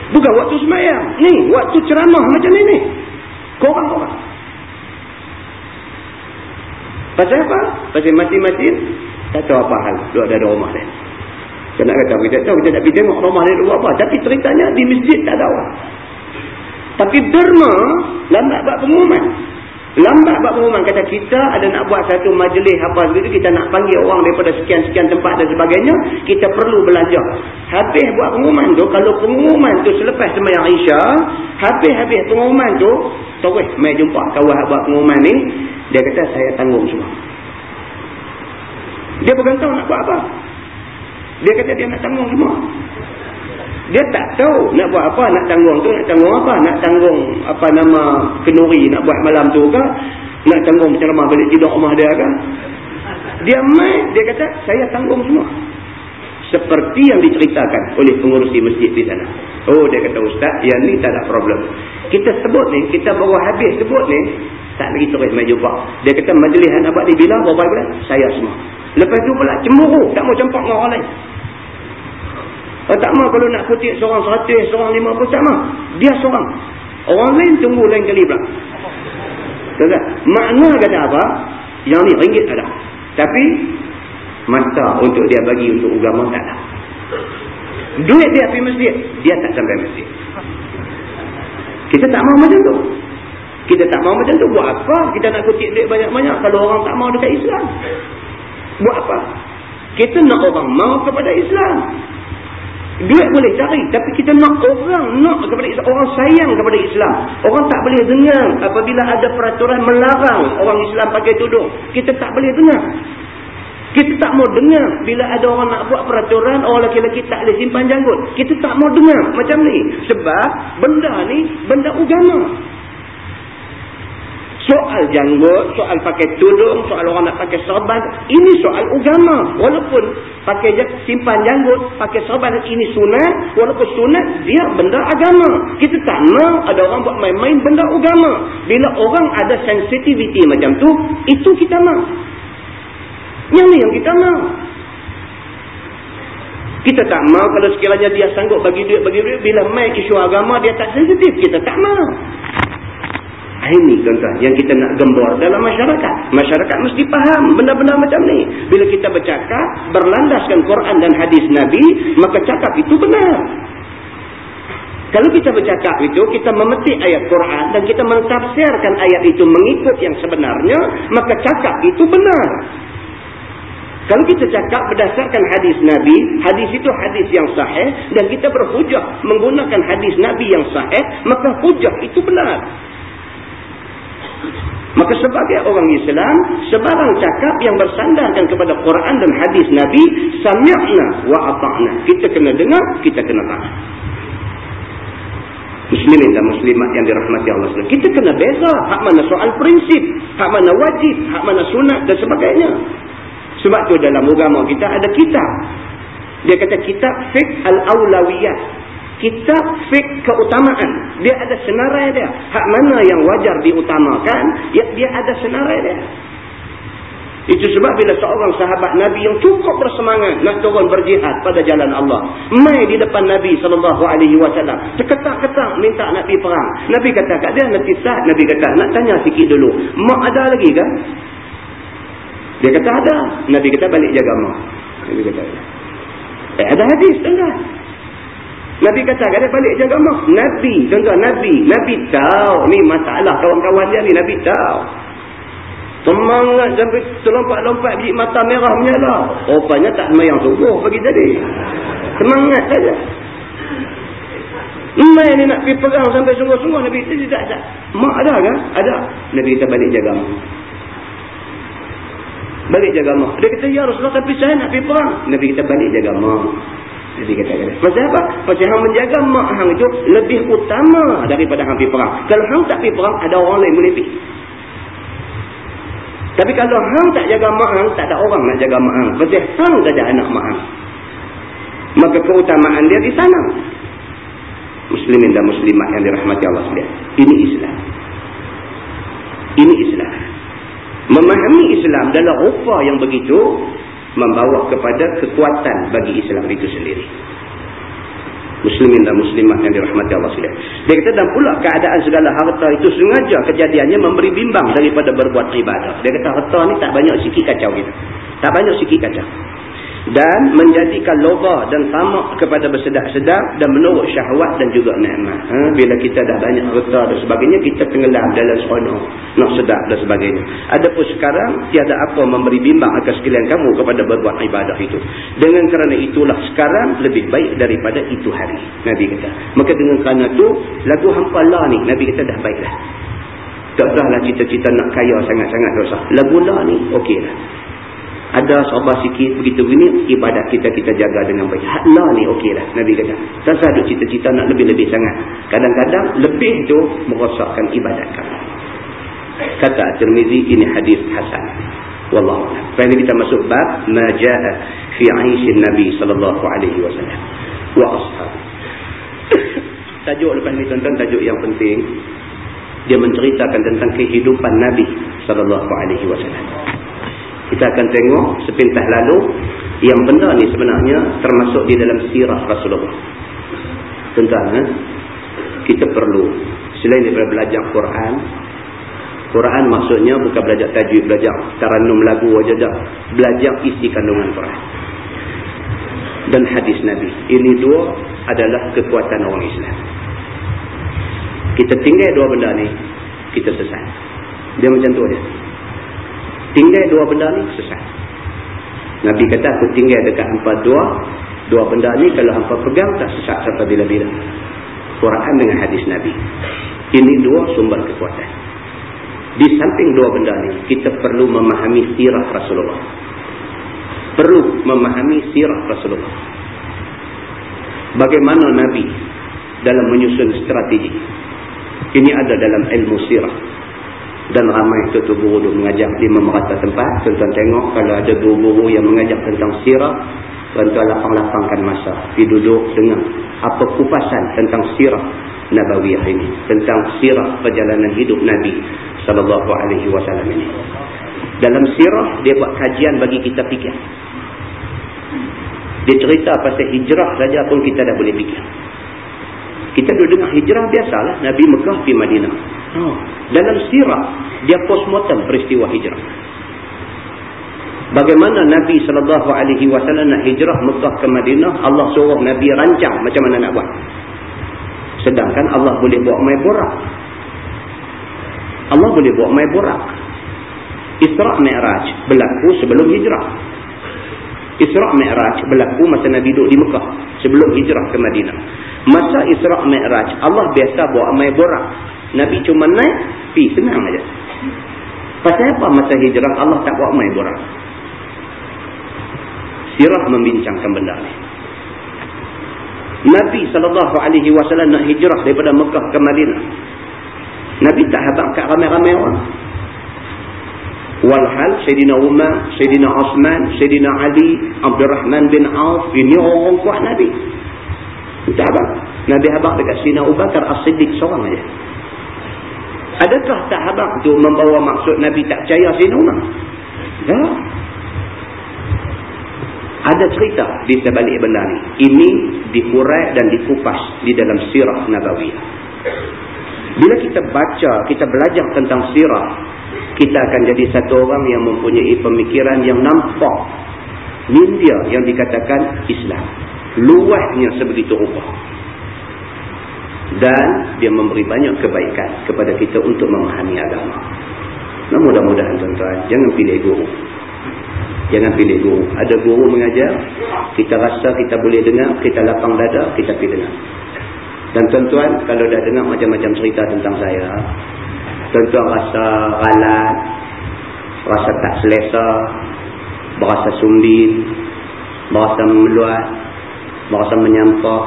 Bukan waktu semayang. Ni, waktu ceramah macam ni ni. Korang orang. Pasal apa? Pasal mati-mati. Tak tahu apa hal. Dua ada rumah dia. Saya nak kata, kita tahu kita nak pergi tengok rumah dia buat apa. Tapi ceritanya di masjid tak ada orang. Tapi derma, lambat buat pengumuman. Lambat buat pengumuman. Kata kita ada nak buat satu majlis apa begitu. Kita nak panggil orang daripada sekian-sekian tempat dan sebagainya. Kita perlu belanja. Habis buat pengumuman tu. Kalau pengumuman tu selepas semayang Isya. Habis-habis pengumuman tu. Terus mai jumpa kawan buat pengumuman ni. Dia kata saya tanggung semua. Dia tahu nak buat apa. Dia kata dia nak tanggung semua. Dia tak tahu nak buat apa, nak tanggung tu, nak tanggung apa, nak tanggung apa nama kenuri nak buat malam tu ke, nak tanggung ceramah balik tidur rumah dia ke. Dia mai, dia kata, saya tanggung semua. Seperti yang diceritakan oleh pengurusi masjid di sana. Oh, dia kata, Ustaz, yang ni tak ada problem. Kita sebut ni, kita baru habis sebut ni, tak lagi terus mai jumpa. Dia kata, majlis anak buat ni bila, berapa bulan? Saya semua. Lepas tu pula cemburu, tak mau campak dengan orang lain. Oh, tak mau kalau nak kutip seorang seratus, seorang lima puluh, tak mau. Dia seorang. Orang lain tunggu lain kali pula. Tak Makna kata apa? Yang ni ringgit ada. Tapi, masa untuk dia bagi untuk agama tak ada. Duit dia pergi masjid, dia tak sampai masjid. Kita tak mau macam tu. Kita tak mau macam tu, buat apa? Kita nak kutip duit banyak-banyak kalau orang tak mau dekat Islam. Buat apa? Kita nak orang mau kepada Islam. Duit boleh cari. Tapi kita nak orang nak kepada Islam. Orang sayang kepada Islam. Orang tak boleh dengar apabila ada peraturan melarang orang Islam pakai tudung. Kita tak boleh dengar. Kita tak mau dengar bila ada orang nak buat peraturan orang lelaki-lelaki tak boleh simpan janggut. Kita tak mau dengar macam ni. Sebab benda ni benda agama. Soal janggut, soal pakai tudung, soal orang nak pakai serban, ini soal agama. Walaupun pakai simpan janggut, pakai serban, ini sunat. Walaupun sunat, dia benda agama. Kita tak mau ada orang buat main-main benda agama. Bila orang ada sensitivity macam tu, itu kita mau. Yang ni yang kita mau. Kita tak mau kalau sekiranya dia sanggup bagi duit, bagi duit. Bila main isu agama, dia tak sensitif. Kita tak mau. Ini contoh yang kita nak gembor dalam masyarakat. Masyarakat mesti faham benda-benda macam ni. Bila kita bercakap, berlandaskan Quran dan hadis Nabi, maka cakap itu benar. Kalau kita bercakap itu, kita memetik ayat Quran dan kita mentafsirkan ayat itu mengikut yang sebenarnya, maka cakap itu benar. Kalau kita cakap berdasarkan hadis Nabi, hadis itu hadis yang sahih dan kita berhujah menggunakan hadis Nabi yang sahih, maka hujah itu benar. Maka sebagai orang Islam, sebarang cakap yang bersandarkan kepada Quran dan hadis Nabi, sami'na wa ata'na. Kita kena dengar, kita kena taat. Muslimin dan muslimat yang dirahmati Allah SWT. Kita kena beza hak mana soal prinsip, hak mana wajib, hak mana sunat dan sebagainya. Sebab tu dalam agama kita ada kitab. Dia kata kitab fiqh al-awlawiyah kitab fik keutamaan. Dia ada senarai dia. Hak mana yang wajar diutamakan, ya, dia ada senarai dia. Itu sebab bila seorang sahabat Nabi yang cukup bersemangat nak turun berjihad pada jalan Allah. Mai di depan Nabi SAW. Terketak-ketak minta nak pergi perang. Nabi kata kat dia nanti saat. Nabi kata nak tanya sikit dulu. Mak ada lagi kan? Dia kata ada. Nabi kata balik jaga mak. Nabi kata Eh ada hadis tengah. Nabi kata, kata balik jaga mak. Nabi, contoh Nabi. Nabi tahu. Ni masalah kawan-kawan dia ni. Nabi tahu. Semangat sampai terlompat-lompat biji mata merah menyala. Rupanya tak semayang subuh pagi tadi. Semangat saja. Mai ni nak pergi perang sampai sungguh-sungguh. Nabi kata, tak, tak. Mak ada kan? Ada. Nabi kata balik jaga mak. Balik jaga mak. Dia kata, ya Rasulullah tapi saya nak pergi perang. Nabi kata balik jaga mak. Jadi kata kata. Pasal apa? Pasal hang menjaga mak hang itu lebih utama daripada hang pergi perang. Kalau hang tak pergi perang, ada orang lain boleh pergi. Tapi kalau hang tak jaga mak hang, tak ada orang nak jaga mak hang. Pasal hang saja anak mak hang. Maka keutamaan dia di sana. Muslimin dan muslimat yang dirahmati Allah sekalian. Ini Islam. Ini Islam. Memahami Islam dalam rupa yang begitu membawa kepada kekuatan bagi Islam itu sendiri. Muslimin dan muslimat yang dirahmati Allah sekalian. Dia kata dan pula keadaan segala harta itu sengaja kejadiannya memberi bimbang daripada berbuat ibadah. Dia kata harta ni tak banyak sikit kacau kita. Tak banyak sikit kacau dan menjadikan loba dan tamak kepada bersedap-sedap dan menurut syahwat dan juga nikmat. Ha? Bila kita dah banyak harta dan sebagainya, kita tenggelam dalam seronok, nak sedap dan sebagainya. Adapun sekarang, tiada apa memberi bimbang akan sekalian kamu kepada berbuat ibadah itu. Dengan kerana itulah sekarang lebih baik daripada itu hari. Nabi kata. Maka dengan kerana itu, lagu hampa lah ni, Nabi kata dah baiklah. Tak lah cita-cita nak kaya sangat-sangat dosa. Lagu lah ni, okeylah ada sabar sikit begitu begini ibadat kita kita jaga dengan baik. Hadlah ni okey lah Nabi kata. Tak ada cita-cita nak lebih-lebih sangat. Kadang-kadang lebih tu merosakkan ibadat kamu. Kata Tirmizi ini hadis Hasan. Wallahu a'lam. Sekarang kita masuk bab majaa fi 'aishin Nabi sallallahu alaihi wasallam. Wa ashab. tajuk lepas ni tuan-tuan tajuk yang penting. Dia menceritakan tentang kehidupan Nabi sallallahu alaihi wasallam. Kita akan tengok sepintas lalu yang benda ni sebenarnya termasuk di dalam sirah Rasulullah. Tentang eh? kita perlu selain daripada belajar Quran, Quran maksudnya bukan belajar tajwid, belajar taranum lagu aja dah, belajar isi kandungan Quran. Dan hadis Nabi. Ini dua adalah kekuatan orang Islam. Kita tinggal dua benda ni, kita sesat. Dia macam tu dia. Tinggal dua benda ni sesat. Nabi kata aku tinggal dekat hampa dua. Dua benda ni kalau hampa pegang tak sesat sampai bila-bila. Quran dengan hadis Nabi. Ini dua sumber kekuatan. Di samping dua benda ni kita perlu memahami sirah Rasulullah. Perlu memahami sirah Rasulullah. Bagaimana Nabi dalam menyusun strategi. Ini ada dalam ilmu sirah dan ramai tuan guru duk mengajar di memerata tempat. Tuan-tuan tengok kalau ada guru-guru yang mengajar tentang sirah tuan-tuan lapang-lapangkan masa. Pergi duduk dengan apa kupasan tentang sirah Nabawiyah ini. Tentang sirah perjalanan hidup Nabi sallallahu alaihi wasallam ini. Dalam sirah dia buat kajian bagi kita fikir. Dia cerita pasal hijrah saja pun kita dah boleh fikir. Kita duduk dengar hijrah biasalah. Nabi Mekah pergi Madinah Oh. Dalam sirah, dia postmortem peristiwa hijrah. Bagaimana Nabi SAW nak hijrah Mekah ke Madinah, Allah suruh Nabi rancang macam mana nak buat. Sedangkan Allah boleh buat mai borak. Allah boleh buat mai borak. Isra' Mi'raj berlaku sebelum hijrah. Isra' Mi'raj berlaku masa Nabi duduk di Mekah sebelum hijrah ke Madinah. Masa Isra' Mi'raj, Allah biasa buat mai borak. Nabi cuma naik, pi senang aja. Pasal apa masa hijrah Allah tak buat main borak? Sirah membincangkan benda ni. Nabi SAW nak hijrah daripada Mekah ke Madinah. Nabi tak habak kat ramai-ramai orang. Walhal Sayyidina Umar, Sayyidina Osman, Sayyidina Ali, Abdul Rahman bin Auf, ini orang kuat Nabi. Tak habak. Nabi habak dekat Sayyidina Abu Bakar As-Siddiq seorang aja. Adakah sahabat itu membawa maksud Nabi tak percaya Umar? Ya. Ada cerita di sebalik benda ni. Ini dihurai dan dikupas di dalam sirah Nabawiyah. Bila kita baca, kita belajar tentang sirah, kita akan jadi satu orang yang mempunyai pemikiran yang nampak. India yang dikatakan Islam. Luahnya sebegitu rupa dan dia memberi banyak kebaikan kepada kita untuk memahami agama. Nah, mudah-mudahan tuan-tuan, jangan pilih guru. Jangan pilih guru. Ada guru mengajar, kita rasa kita boleh dengar, kita lapang dada, kita pergi dengar. Dan tuan-tuan, kalau dah dengar macam-macam cerita tentang saya, tuan-tuan rasa ralat, rasa tak selesa, berasa sumbin, berasa meluat, berasa menyampah,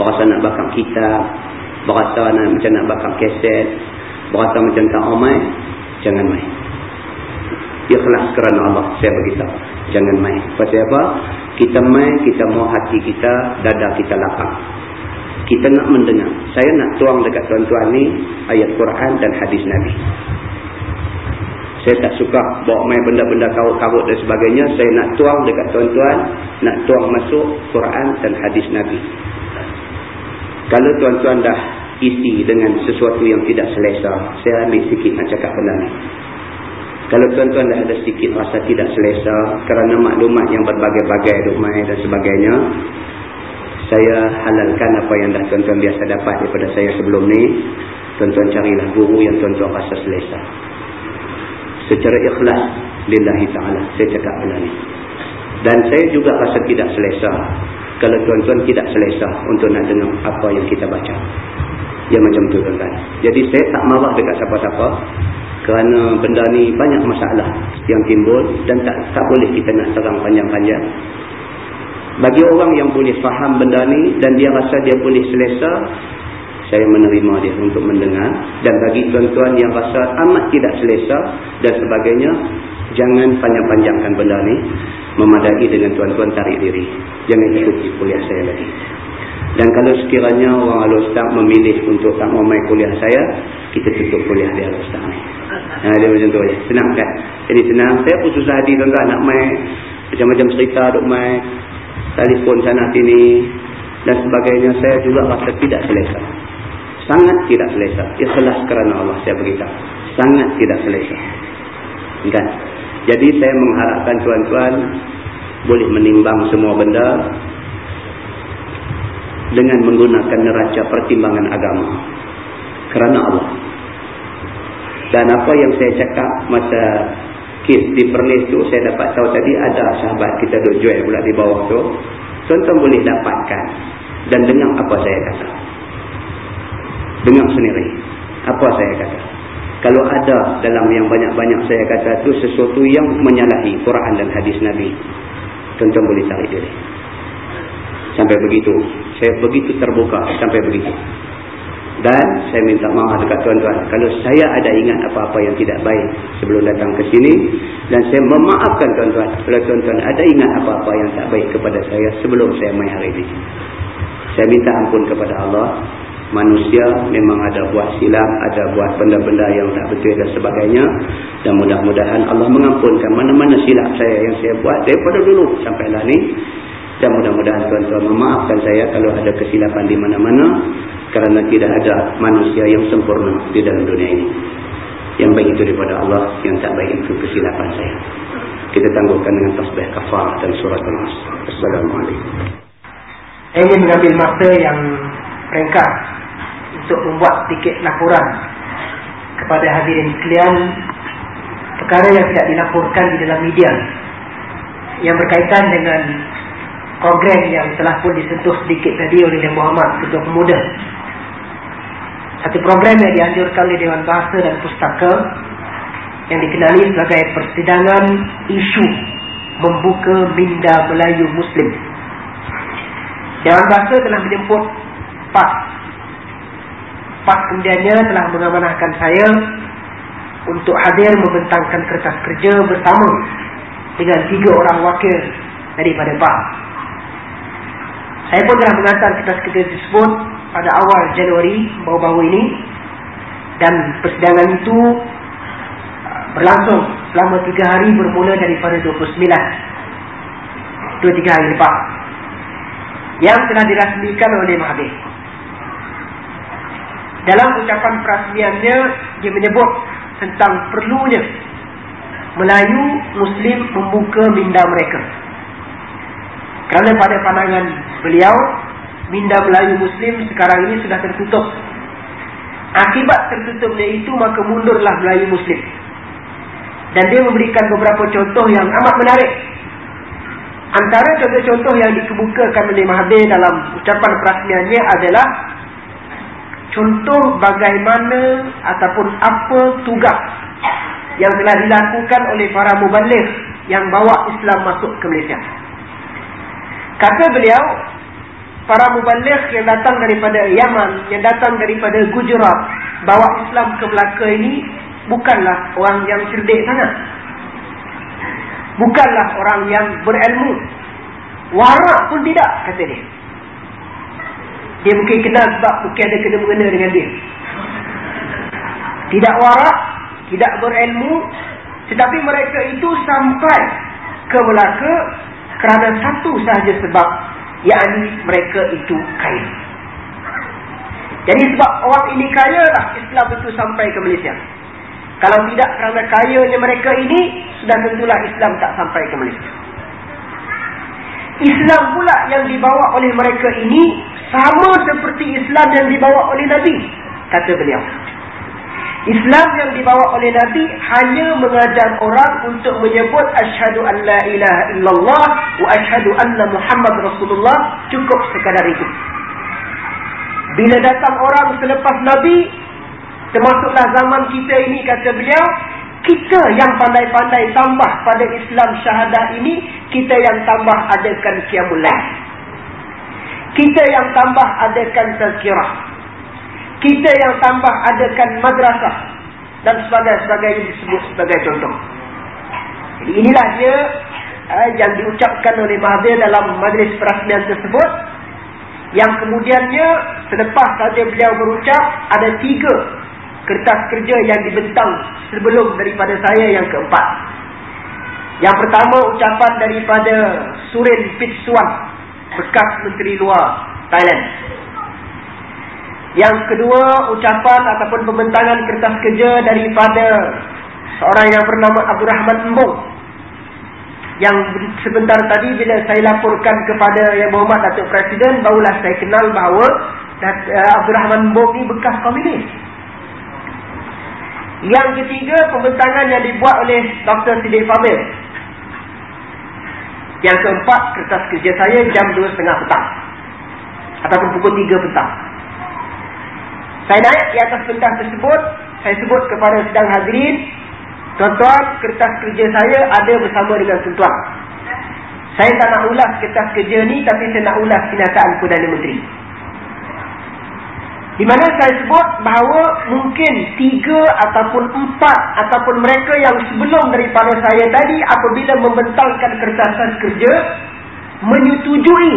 berasa nak bakar kitab, berasa nak, macam nak bakar keset, berasa macam tak omai, jangan main. Ikhlas kerana Allah, saya beritahu. Jangan main. Pasal apa? Kita main, kita mau hati kita, dada kita lapang. Kita nak mendengar. Saya nak tuang dekat tuan-tuan ni ayat Quran dan hadis Nabi. Saya tak suka bawa main benda-benda kawut-kawut dan sebagainya. Saya nak tuang dekat tuan-tuan. Nak tuang masuk Quran dan hadis Nabi. Kalau tuan-tuan dah isi dengan sesuatu yang tidak selesa. Saya ambil sikit nak cakap benda ni. Kalau tuan-tuan dah ada sedikit rasa tidak selesa. Kerana maklumat yang berbagai-bagai main dan sebagainya. Saya halalkan apa yang dah tuan-tuan biasa dapat daripada saya sebelum ni. Tuan-tuan carilah guru yang tuan-tuan rasa selesa secara ikhlas lillahi ta'ala saya cakap benda ni dan saya juga rasa tidak selesa kalau tuan-tuan tidak selesa untuk nak dengar apa yang kita baca. Ya macam tu tuan-tuan. Jadi saya tak marah dekat siapa-siapa kerana benda ni banyak masalah yang timbul dan tak tak boleh kita nak terang panjang-panjang. Bagi orang yang boleh faham benda ni dan dia rasa dia boleh selesa saya menerima dia untuk mendengar. Dan bagi tuan-tuan yang rasa amat tidak selesa dan sebagainya jangan panjang-panjangkan benda ni memadai dengan tuan-tuan tarik diri. Jangan ikuti kuliah saya lagi. Dan kalau sekiranya orang al-ustaz memilih untuk tak mau main kuliah saya kita tutup kuliah dia al-ustaz ni. Ha, dia macam tu ya. senang kan? Jadi senang. Saya pun susah hati tuan-tuan nak main. Macam-macam cerita duk main. Telefon sana sini. Dan sebagainya. Saya juga rasa tidak selesa. Sangat tidak selesa. Ikhlas kerana Allah saya beritahu. Sangat tidak selesa. Kan jadi saya mengharapkan tuan-tuan boleh menimbang semua benda dengan menggunakan neraca pertimbangan agama. Kerana Allah. Dan apa yang saya cakap masa kes di Perlis tu saya dapat tahu tadi ada sahabat kita duduk jual pula di bawah tu. Tuan-tuan boleh dapatkan dan dengar apa saya kata. Dengar sendiri apa saya kata kalau ada dalam yang banyak-banyak saya kata itu sesuatu yang menyalahi Quran dan hadis Nabi tuan-tuan boleh tarik diri. Sampai begitu. Saya begitu terbuka sampai begitu. Dan saya minta maaf dekat tuan-tuan kalau saya ada ingat apa-apa yang tidak baik sebelum datang ke sini dan saya memaafkan tuan-tuan kalau tuan-tuan ada ingat apa-apa yang tak baik kepada saya sebelum saya main hari ini saya minta ampun kepada Allah manusia memang ada buat silap, ada buat benda-benda yang tak betul dan sebagainya. Dan mudah-mudahan Allah mengampunkan mana-mana silap saya yang saya buat daripada dulu sampai lah ni. Dan mudah-mudahan tuan-tuan memaafkan saya kalau ada kesilapan di mana-mana. Kerana tidak ada manusia yang sempurna di dalam dunia ini. Yang baik itu daripada Allah, yang tak baik itu kesilapan saya. Kita tangguhkan dengan tasbih kafar dan surat al-as. Assalamualaikum. Ingin mengambil masa yang ringkas untuk membuat sedikit laporan kepada hadirin sekalian. Perkara yang tidak dilaporkan di dalam media yang berkaitan dengan program yang telah pun disentuh sedikit tadi oleh Yang Muhammad Ketua Pemuda. Satu program yang dianjurkan oleh Dewan Bahasa dan Pustaka yang dikenali sebagai persidangan isu membuka minda Melayu Muslim. Dewan Bahasa telah menyebut PAS PAS kemudiannya telah mengamanahkan saya untuk hadir membentangkan kertas kerja bersama dengan tiga orang wakil daripada PAS. Saya pun telah mengantar kertas kerja tersebut pada awal Januari baru-baru ini dan persidangan itu uh, berlangsung selama tiga hari bermula daripada 29 dua tiga hari lepas. Yang telah dirasmikan oleh Mahathir dalam ucapan perasmiannya dia menyebut tentang perlunya Melayu Muslim membuka minda mereka. Kerana pada pandangan beliau minda Melayu Muslim sekarang ini sudah tertutup. Akibat tertutupnya itu maka mundurlah Melayu Muslim. Dan dia memberikan beberapa contoh yang amat menarik. Antara contoh-contoh yang dikemukakan oleh Mahathir dalam ucapan perasmiannya adalah contoh bagaimana ataupun apa tugas yang telah dilakukan oleh para mubalik yang bawa Islam masuk ke Malaysia. Kata beliau, para mubalik yang datang daripada Yaman, yang datang daripada Gujarat, bawa Islam ke Melaka ini bukanlah orang yang cerdik sangat. Bukanlah orang yang berilmu. Warak pun tidak, kata dia. Dia mungkin kenal sebab mungkin ada kena-mengena dengan dia. Tidak warak, tidak berilmu, tetapi mereka itu sampai ke Melaka kerana satu sahaja sebab yakni mereka itu kaya. Jadi sebab orang ini kaya lah Islam itu sampai ke Malaysia. Kalau tidak kerana kayanya mereka ini sudah tentulah Islam tak sampai ke Malaysia. Islam pula yang dibawa oleh mereka ini sama seperti Islam yang dibawa oleh Nabi kata beliau. Islam yang dibawa oleh Nabi hanya mengajar orang untuk menyebut asyhadu an la ilaha illallah wa asyhadu anna Muhammad Rasulullah cukup sekadar itu. Bila datang orang selepas Nabi termasuklah zaman kita ini kata beliau kita yang pandai-pandai tambah pada Islam syahadah ini kita yang tambah adakan qiyamul Kita yang tambah adakan tazkirah kita yang tambah adakan madrasah dan sebagainya disebut sebagai contoh. Jadi inilah dia eh, yang diucapkan oleh Mahathir dalam majlis perasmian tersebut. Yang kemudiannya selepas saja beliau berucap ada tiga kertas kerja yang dibentang sebelum daripada saya yang keempat. Yang pertama ucapan daripada Surin Pitsuan bekas Menteri Luar Thailand. Yang kedua, ucapan ataupun pembentangan kertas kerja daripada seorang yang bernama Abdul Rahman Embong. Yang sebentar tadi bila saya laporkan kepada Yang Berhormat Datuk Presiden, barulah saya kenal bahawa eh, Abdul Rahman Embong ni bekas komunis. Yang ketiga, pembentangan yang dibuat oleh Dr. Sidik Fabel. Yang keempat, kertas kerja saya jam 2.30 petang. Ataupun pukul 3 petang. Saya naik di atas pentas tersebut. Saya sebut kepada sedang hadirin. Tuan-tuan, kertas kerja saya ada bersama dengan tuan-tuan. Saya tak nak ulas kertas kerja ni. Tapi saya nak ulas kenyataan Perdana Menteri. Di mana saya sebut bahawa mungkin tiga ataupun empat ataupun mereka yang sebelum daripada saya tadi apabila membentangkan kertasan kerja menyetujui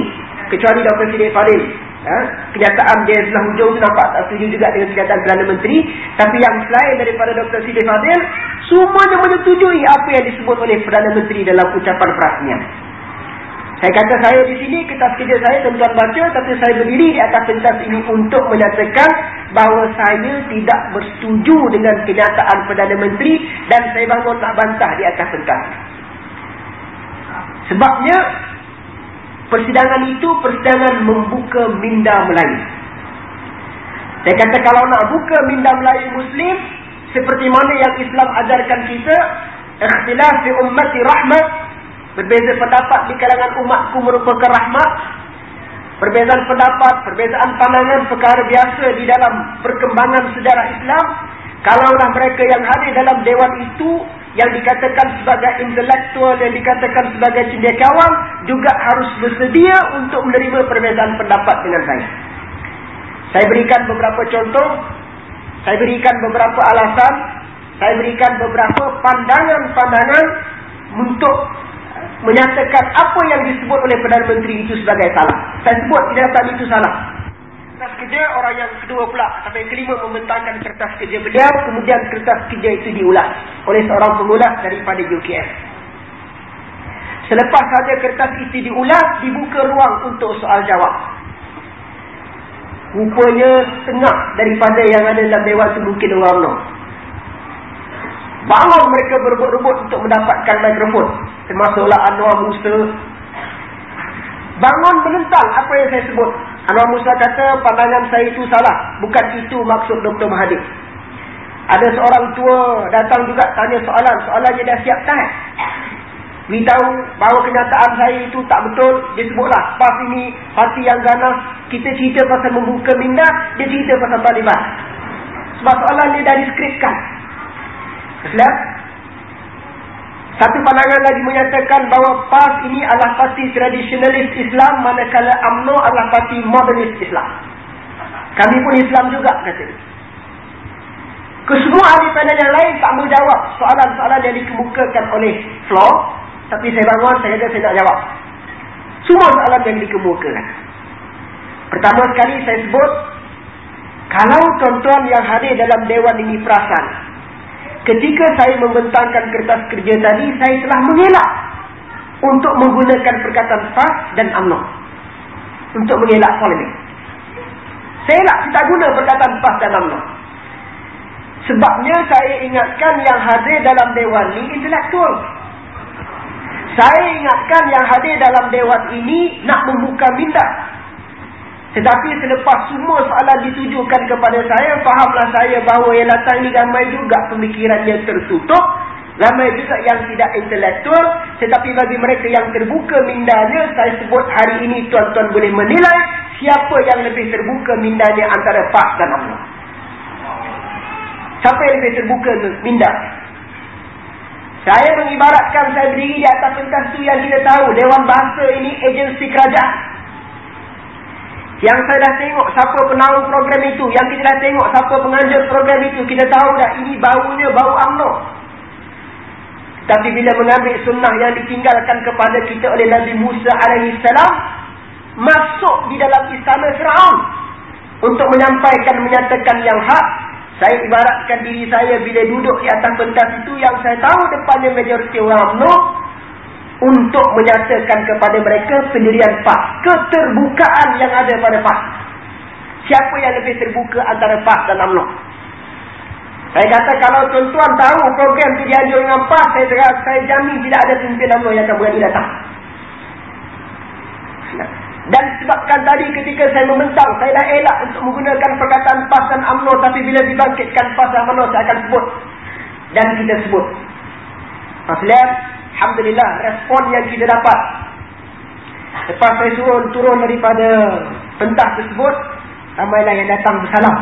kecuali Dr. Sidik Farid Ha? Kenyataan dia setelah hujung tu nampak tak setuju juga dengan kenyataan Perdana Menteri. Tapi yang selain daripada Dr. Sidi Fadil, semuanya menyetujui apa yang disebut oleh Perdana Menteri dalam ucapan perasmian. Saya kata saya di sini, kertas kerja saya tuan-tuan baca, tapi saya berdiri di atas pentas ini untuk menyatakan bahawa saya tidak bersetuju dengan kenyataan Perdana Menteri dan saya bangun nak bantah di atas pentas. Sebabnya, Persidangan itu persidangan membuka minda Melayu. Saya kata kalau nak buka minda Melayu Muslim, seperti mana yang Islam ajarkan kita, ikhtilaf fi ummati rahmat, berbeza pendapat di kalangan umatku merupakan rahmat, perbezaan pendapat, perbezaan pandangan perkara biasa di dalam perkembangan sejarah Islam, kalaulah mereka yang hadir dalam dewan itu yang dikatakan sebagai intelektual, yang dikatakan sebagai cendekiawan juga harus bersedia untuk menerima perbezaan pendapat dengan saya. Saya berikan beberapa contoh, saya berikan beberapa alasan, saya berikan beberapa pandangan-pandangan untuk menyatakan apa yang disebut oleh Perdana Menteri itu sebagai salah. Saya sebut tidak itu salah kertas kerja orang yang kedua pula sampai yang kelima membentangkan kertas kerja beliau kemudian kertas kerja itu diulas oleh seorang pengulas daripada UKM selepas saja kertas itu diulas dibuka ruang untuk soal jawab rupanya setengah daripada yang ada dalam dewan itu mungkin orang no. Bangun mereka berebut-rebut untuk mendapatkan mikrofon termasuklah Anwar Musa bangun menentang apa yang saya sebut Anwar Musa kata pandangan saya itu salah. Bukan itu maksud Dr. Mahathir. Ada seorang tua datang juga tanya soalan. Soalannya dah siap tak? Beritahu bahawa kenyataan saya itu tak betul. Dia sebutlah. Pas ini parti yang ganas. Kita cerita pasal membuka minda. Dia cerita pasal Taliban. Sebab soalan dia dah diskripkan. Keselap? Satu pandangan lagi menyatakan bahawa PAS ini adalah parti tradisionalis Islam manakala UMNO adalah parti modernis Islam. Kami pun Islam juga kata. Kesemua ahli panel yang lain tak menjawab soalan-soalan yang dikemukakan oleh Flo. Tapi saya bangun, saya kata saya nak jawab. Semua soalan yang dikemukakan. Pertama sekali saya sebut, kalau tuan-tuan yang hadir dalam Dewan ini perasan, ketika saya membentangkan kertas kerja tadi, saya telah mengelak untuk menggunakan perkataan PAS dan UMNO. Untuk mengelak polemik. Saya elak, saya tak guna perkataan PAS dan UMNO. Sebabnya saya ingatkan yang hadir dalam Dewan ini intelektual. Saya ingatkan yang hadir dalam Dewan ini nak membuka minda. Tetapi selepas semua soalan ditujukan kepada saya, fahamlah saya bahawa yang datang ini ramai juga pemikirannya tertutup. Ramai juga yang tidak intelektual. Tetapi bagi mereka yang terbuka mindanya, saya sebut hari ini tuan-tuan boleh menilai siapa yang lebih terbuka mindanya antara Pak dan Allah. Siapa yang lebih terbuka minda? Saya mengibaratkan saya berdiri di atas pentas tu yang kita tahu. Dewan Bahasa ini agensi kerajaan. Yang saya dah tengok siapa penaung program itu. Yang kita dah tengok siapa penganjur program itu. Kita tahu dah ini baunya bau UMNO. Tapi bila mengambil sunnah yang ditinggalkan kepada kita oleh Nabi Musa AS. Masuk di dalam istana Fir'aun. Untuk menyampaikan, menyatakan yang hak. Saya ibaratkan diri saya bila duduk di atas pentas itu yang saya tahu depannya majoriti orang UMNO untuk menyatakan kepada mereka pendirian PAS. Keterbukaan yang ada pada PAS. Siapa yang lebih terbuka antara PAS dan UMNO? Saya kata kalau tuan-tuan tahu program itu dianjur dengan PAS, saya, saya jamin tidak ada pemimpin UMNO yang akan berani datang. Dan sebabkan tadi ketika saya membentang, saya dah elak untuk menggunakan perkataan PAS dan UMNO. Tapi bila dibangkitkan PAS dan UMNO, saya akan sebut. Dan kita sebut. Maksudnya, Alhamdulillah, respon yang kita dapat. Lepas saya turun, turun daripada pentas tersebut, ramailah yang datang bersalam.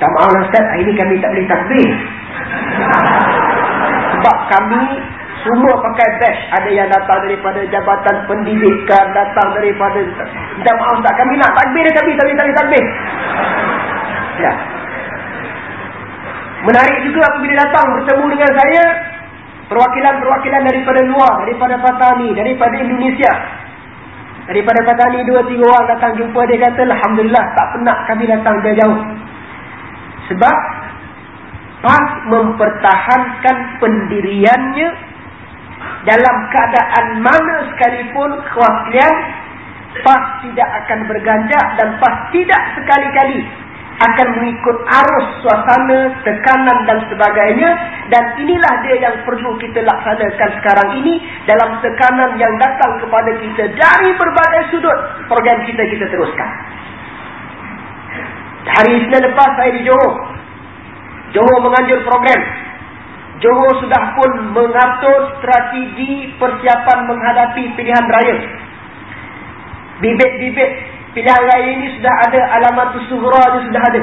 Tak maaf lah Ustaz, hari ini kami tak boleh takbir. Sebab kami semua pakai badge. Ada yang datang daripada Jabatan Pendidikan. Datang daripada... Minta maaf tak? Kami nak takbir kami. Tapi tak takbir. Ya. Menarik juga apabila datang bertemu dengan saya. Perwakilan-perwakilan daripada luar. Daripada Patani. Daripada Indonesia. Daripada Patani dua tiga orang datang jumpa. Dia kata Alhamdulillah tak pernah kami datang jauh-jauh. Sebab PAS mempertahankan pendiriannya dalam keadaan mana sekalipun kewakilian PAS tidak akan berganjak dan PAS tidak sekali-kali akan mengikut arus suasana, tekanan dan sebagainya. Dan inilah dia yang perlu kita laksanakan sekarang ini dalam tekanan yang datang kepada kita dari berbagai sudut. Program kita kita teruskan. Hari Isnin lepas saya di Johor. Johor menganjur program. Johor sudah pun mengatur strategi persiapan menghadapi pilihan raya. Bibit-bibit pilihan raya ini sudah ada, alamat suhra ini sudah ada.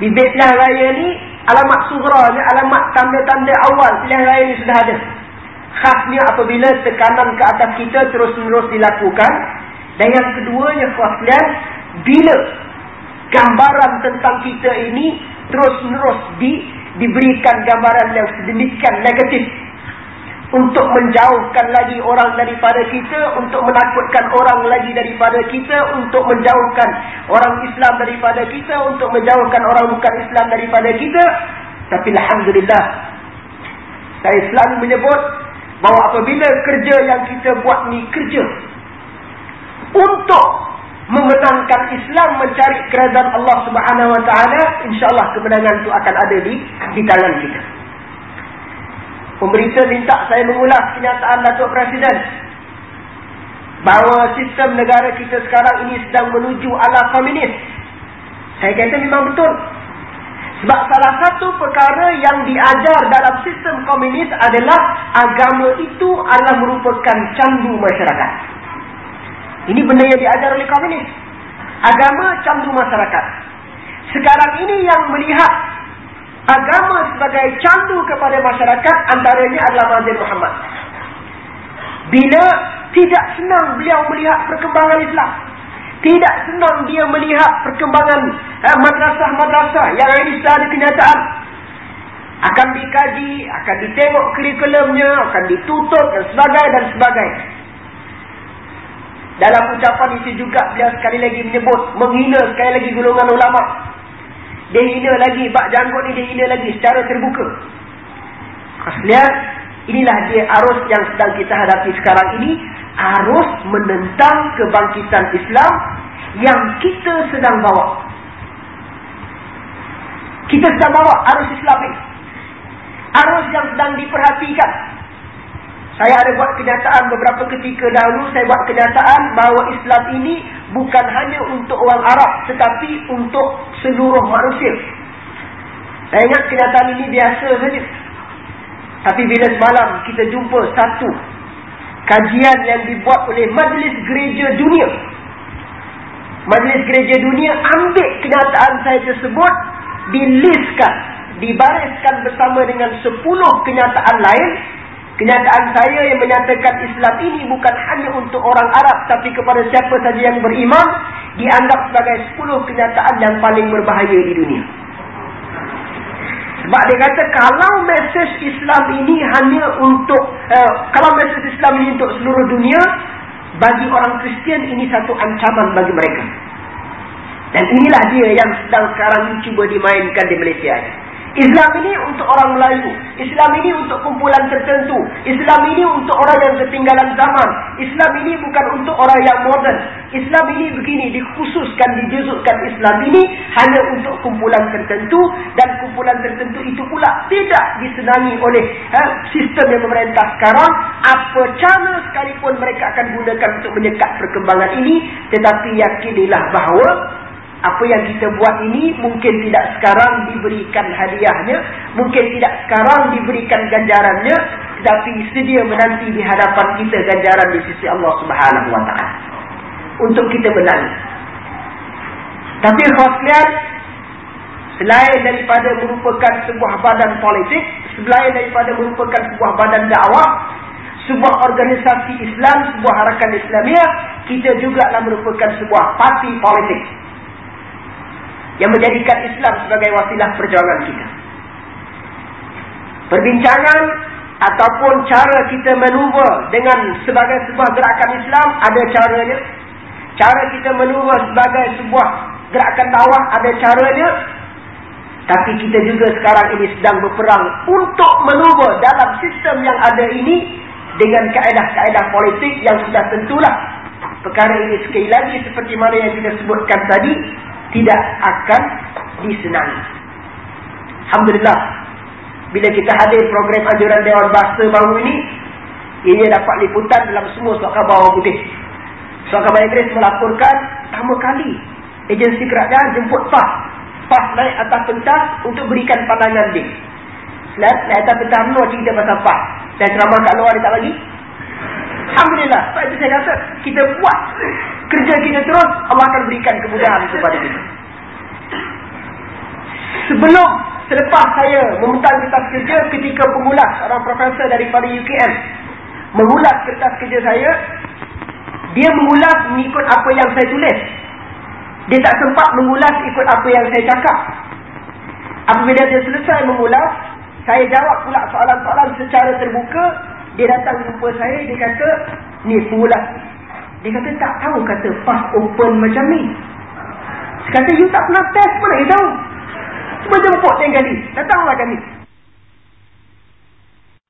Bibit pilihan raya ini, alamat suhra ini, alamat tanda-tanda awal pilihan raya ini sudah ada. Khasnya apabila tekanan ke atas kita terus-menerus dilakukan. Dan yang keduanya, khasnya, bila gambaran tentang kita ini terus-menerus di diberikan gambaran yang sedemikian negatif untuk menjauhkan lagi orang daripada kita, untuk menakutkan orang lagi daripada kita, untuk menjauhkan orang Islam daripada kita, untuk menjauhkan orang bukan Islam daripada kita. Tapi Alhamdulillah, saya selalu menyebut bahawa apabila kerja yang kita buat ni kerja untuk memenangkan Islam mencari kerajaan Allah Subhanahu wa taala insyaallah kemenangan itu akan ada di di tangan kita Pemerintah minta saya mengulas kenyataan Datuk Presiden bahawa sistem negara kita sekarang ini sedang menuju ala komunis saya kata memang betul sebab salah satu perkara yang diajar dalam sistem komunis adalah agama itu adalah merupakan candu masyarakat ini benda yang diajar oleh komunis. Agama candu masyarakat. Sekarang ini yang melihat agama sebagai candu kepada masyarakat antaranya adalah mazhab Muhammad. Bila tidak senang beliau melihat perkembangan Islam. Tidak senang dia melihat perkembangan eh, madrasah-madrasah eh, yang ini secara kenyataan. Akan dikaji, akan ditengok kurikulumnya, akan ditutup dan sebagainya dan sebagainya. Dalam ucapan itu juga beliau sekali lagi menyebut, menghina sekali lagi golongan ulama. Dia hina lagi, bak janggut ni dia hina lagi secara terbuka. Lihat, inilah dia arus yang sedang kita hadapi sekarang ini. Arus menentang kebangkitan Islam yang kita sedang bawa. Kita sedang bawa arus Islam ini. Arus yang sedang diperhatikan. Saya ada buat kenyataan beberapa ketika dahulu. Saya buat kenyataan bahawa Islam ini bukan hanya untuk orang Arab. Tetapi untuk seluruh manusia. Saya ingat kenyataan ini biasa saja. Tapi bila semalam kita jumpa satu kajian yang dibuat oleh Majlis Gereja Dunia. Majlis Gereja Dunia ambil kenyataan saya tersebut. Diliskan. Dibariskan bersama dengan 10 kenyataan lain. Kenyataan saya yang menyatakan Islam ini bukan hanya untuk orang Arab. Tapi kepada siapa saja yang beriman. Dianggap sebagai 10 kenyataan yang paling berbahaya di dunia. Sebab dia kata kalau mesej Islam ini hanya untuk. Uh, kalau mesej Islam ini untuk seluruh dunia. Bagi orang Kristian ini satu ancaman bagi mereka. Dan inilah dia yang sedang sekarang cuba dimainkan di Malaysia. Islam ini untuk orang Melayu. Islam ini untuk kumpulan tertentu. Islam ini untuk orang yang ketinggalan zaman. Islam ini bukan untuk orang yang moden. Islam ini begini, dikhususkan, dijuzukkan Islam ini hanya untuk kumpulan tertentu. Dan kumpulan tertentu itu pula tidak disenangi oleh ha, sistem yang memerintah sekarang. Apa cara sekalipun mereka akan gunakan untuk menyekat perkembangan ini. Tetapi yakinilah bahawa apa yang kita buat ini mungkin tidak sekarang diberikan hadiahnya, mungkin tidak sekarang diberikan ganjarannya, tetapi sedia menanti di hadapan kita ganjaran di sisi Allah Subhanahu wa taala. Untuk kita menang. Tapi khaslian selain daripada merupakan sebuah badan politik, selain daripada merupakan sebuah badan dakwah, sebuah organisasi Islam, sebuah harakan Islamiah, kita juga adalah merupakan sebuah parti politik yang menjadikan Islam sebagai wasilah perjuangan kita. Perbincangan ataupun cara kita menubuh dengan sebagai sebuah gerakan Islam ada caranya. Cara kita menubuh sebagai sebuah gerakan dakwah ada caranya. Tapi kita juga sekarang ini sedang berperang untuk menubuh dalam sistem yang ada ini dengan kaedah-kaedah politik yang sudah tentulah. Perkara ini sekali lagi seperti mana yang kita sebutkan tadi tidak akan disenangi. Alhamdulillah. Bila kita hadir program anjuran Dewan Bahasa baru ini, ia dapat liputan dalam semua surat khabar orang putih. Surat khabar Inggeris melaporkan pertama kali agensi kerajaan jemput PAS. PAS naik atas pentas untuk berikan pandangan dia. Naik, atas pentas menua cerita pasal PAS. Dan ceramah kat luar dia tak lagi. Alhamdulillah. Sebab itu saya kata, kita buat kerja kita terus, Allah akan berikan kemudahan kepada kita. Sebelum, selepas saya memutar kertas kerja ketika pengulas orang profesor daripada UKM, mengulas kertas kerja saya, dia mengulas mengikut apa yang saya tulis. Dia tak sempat mengulas ikut apa yang saya cakap. Apabila dia selesai mengulas, saya jawab pula soalan-soalan secara terbuka. Dia datang jumpa saya, dia kata, ni pengulas dia kata tak tahu kata fast open macam ni. Dia kata you tak pernah test pun nak tahu. Cuma jemput dia kali. Datanglah kami.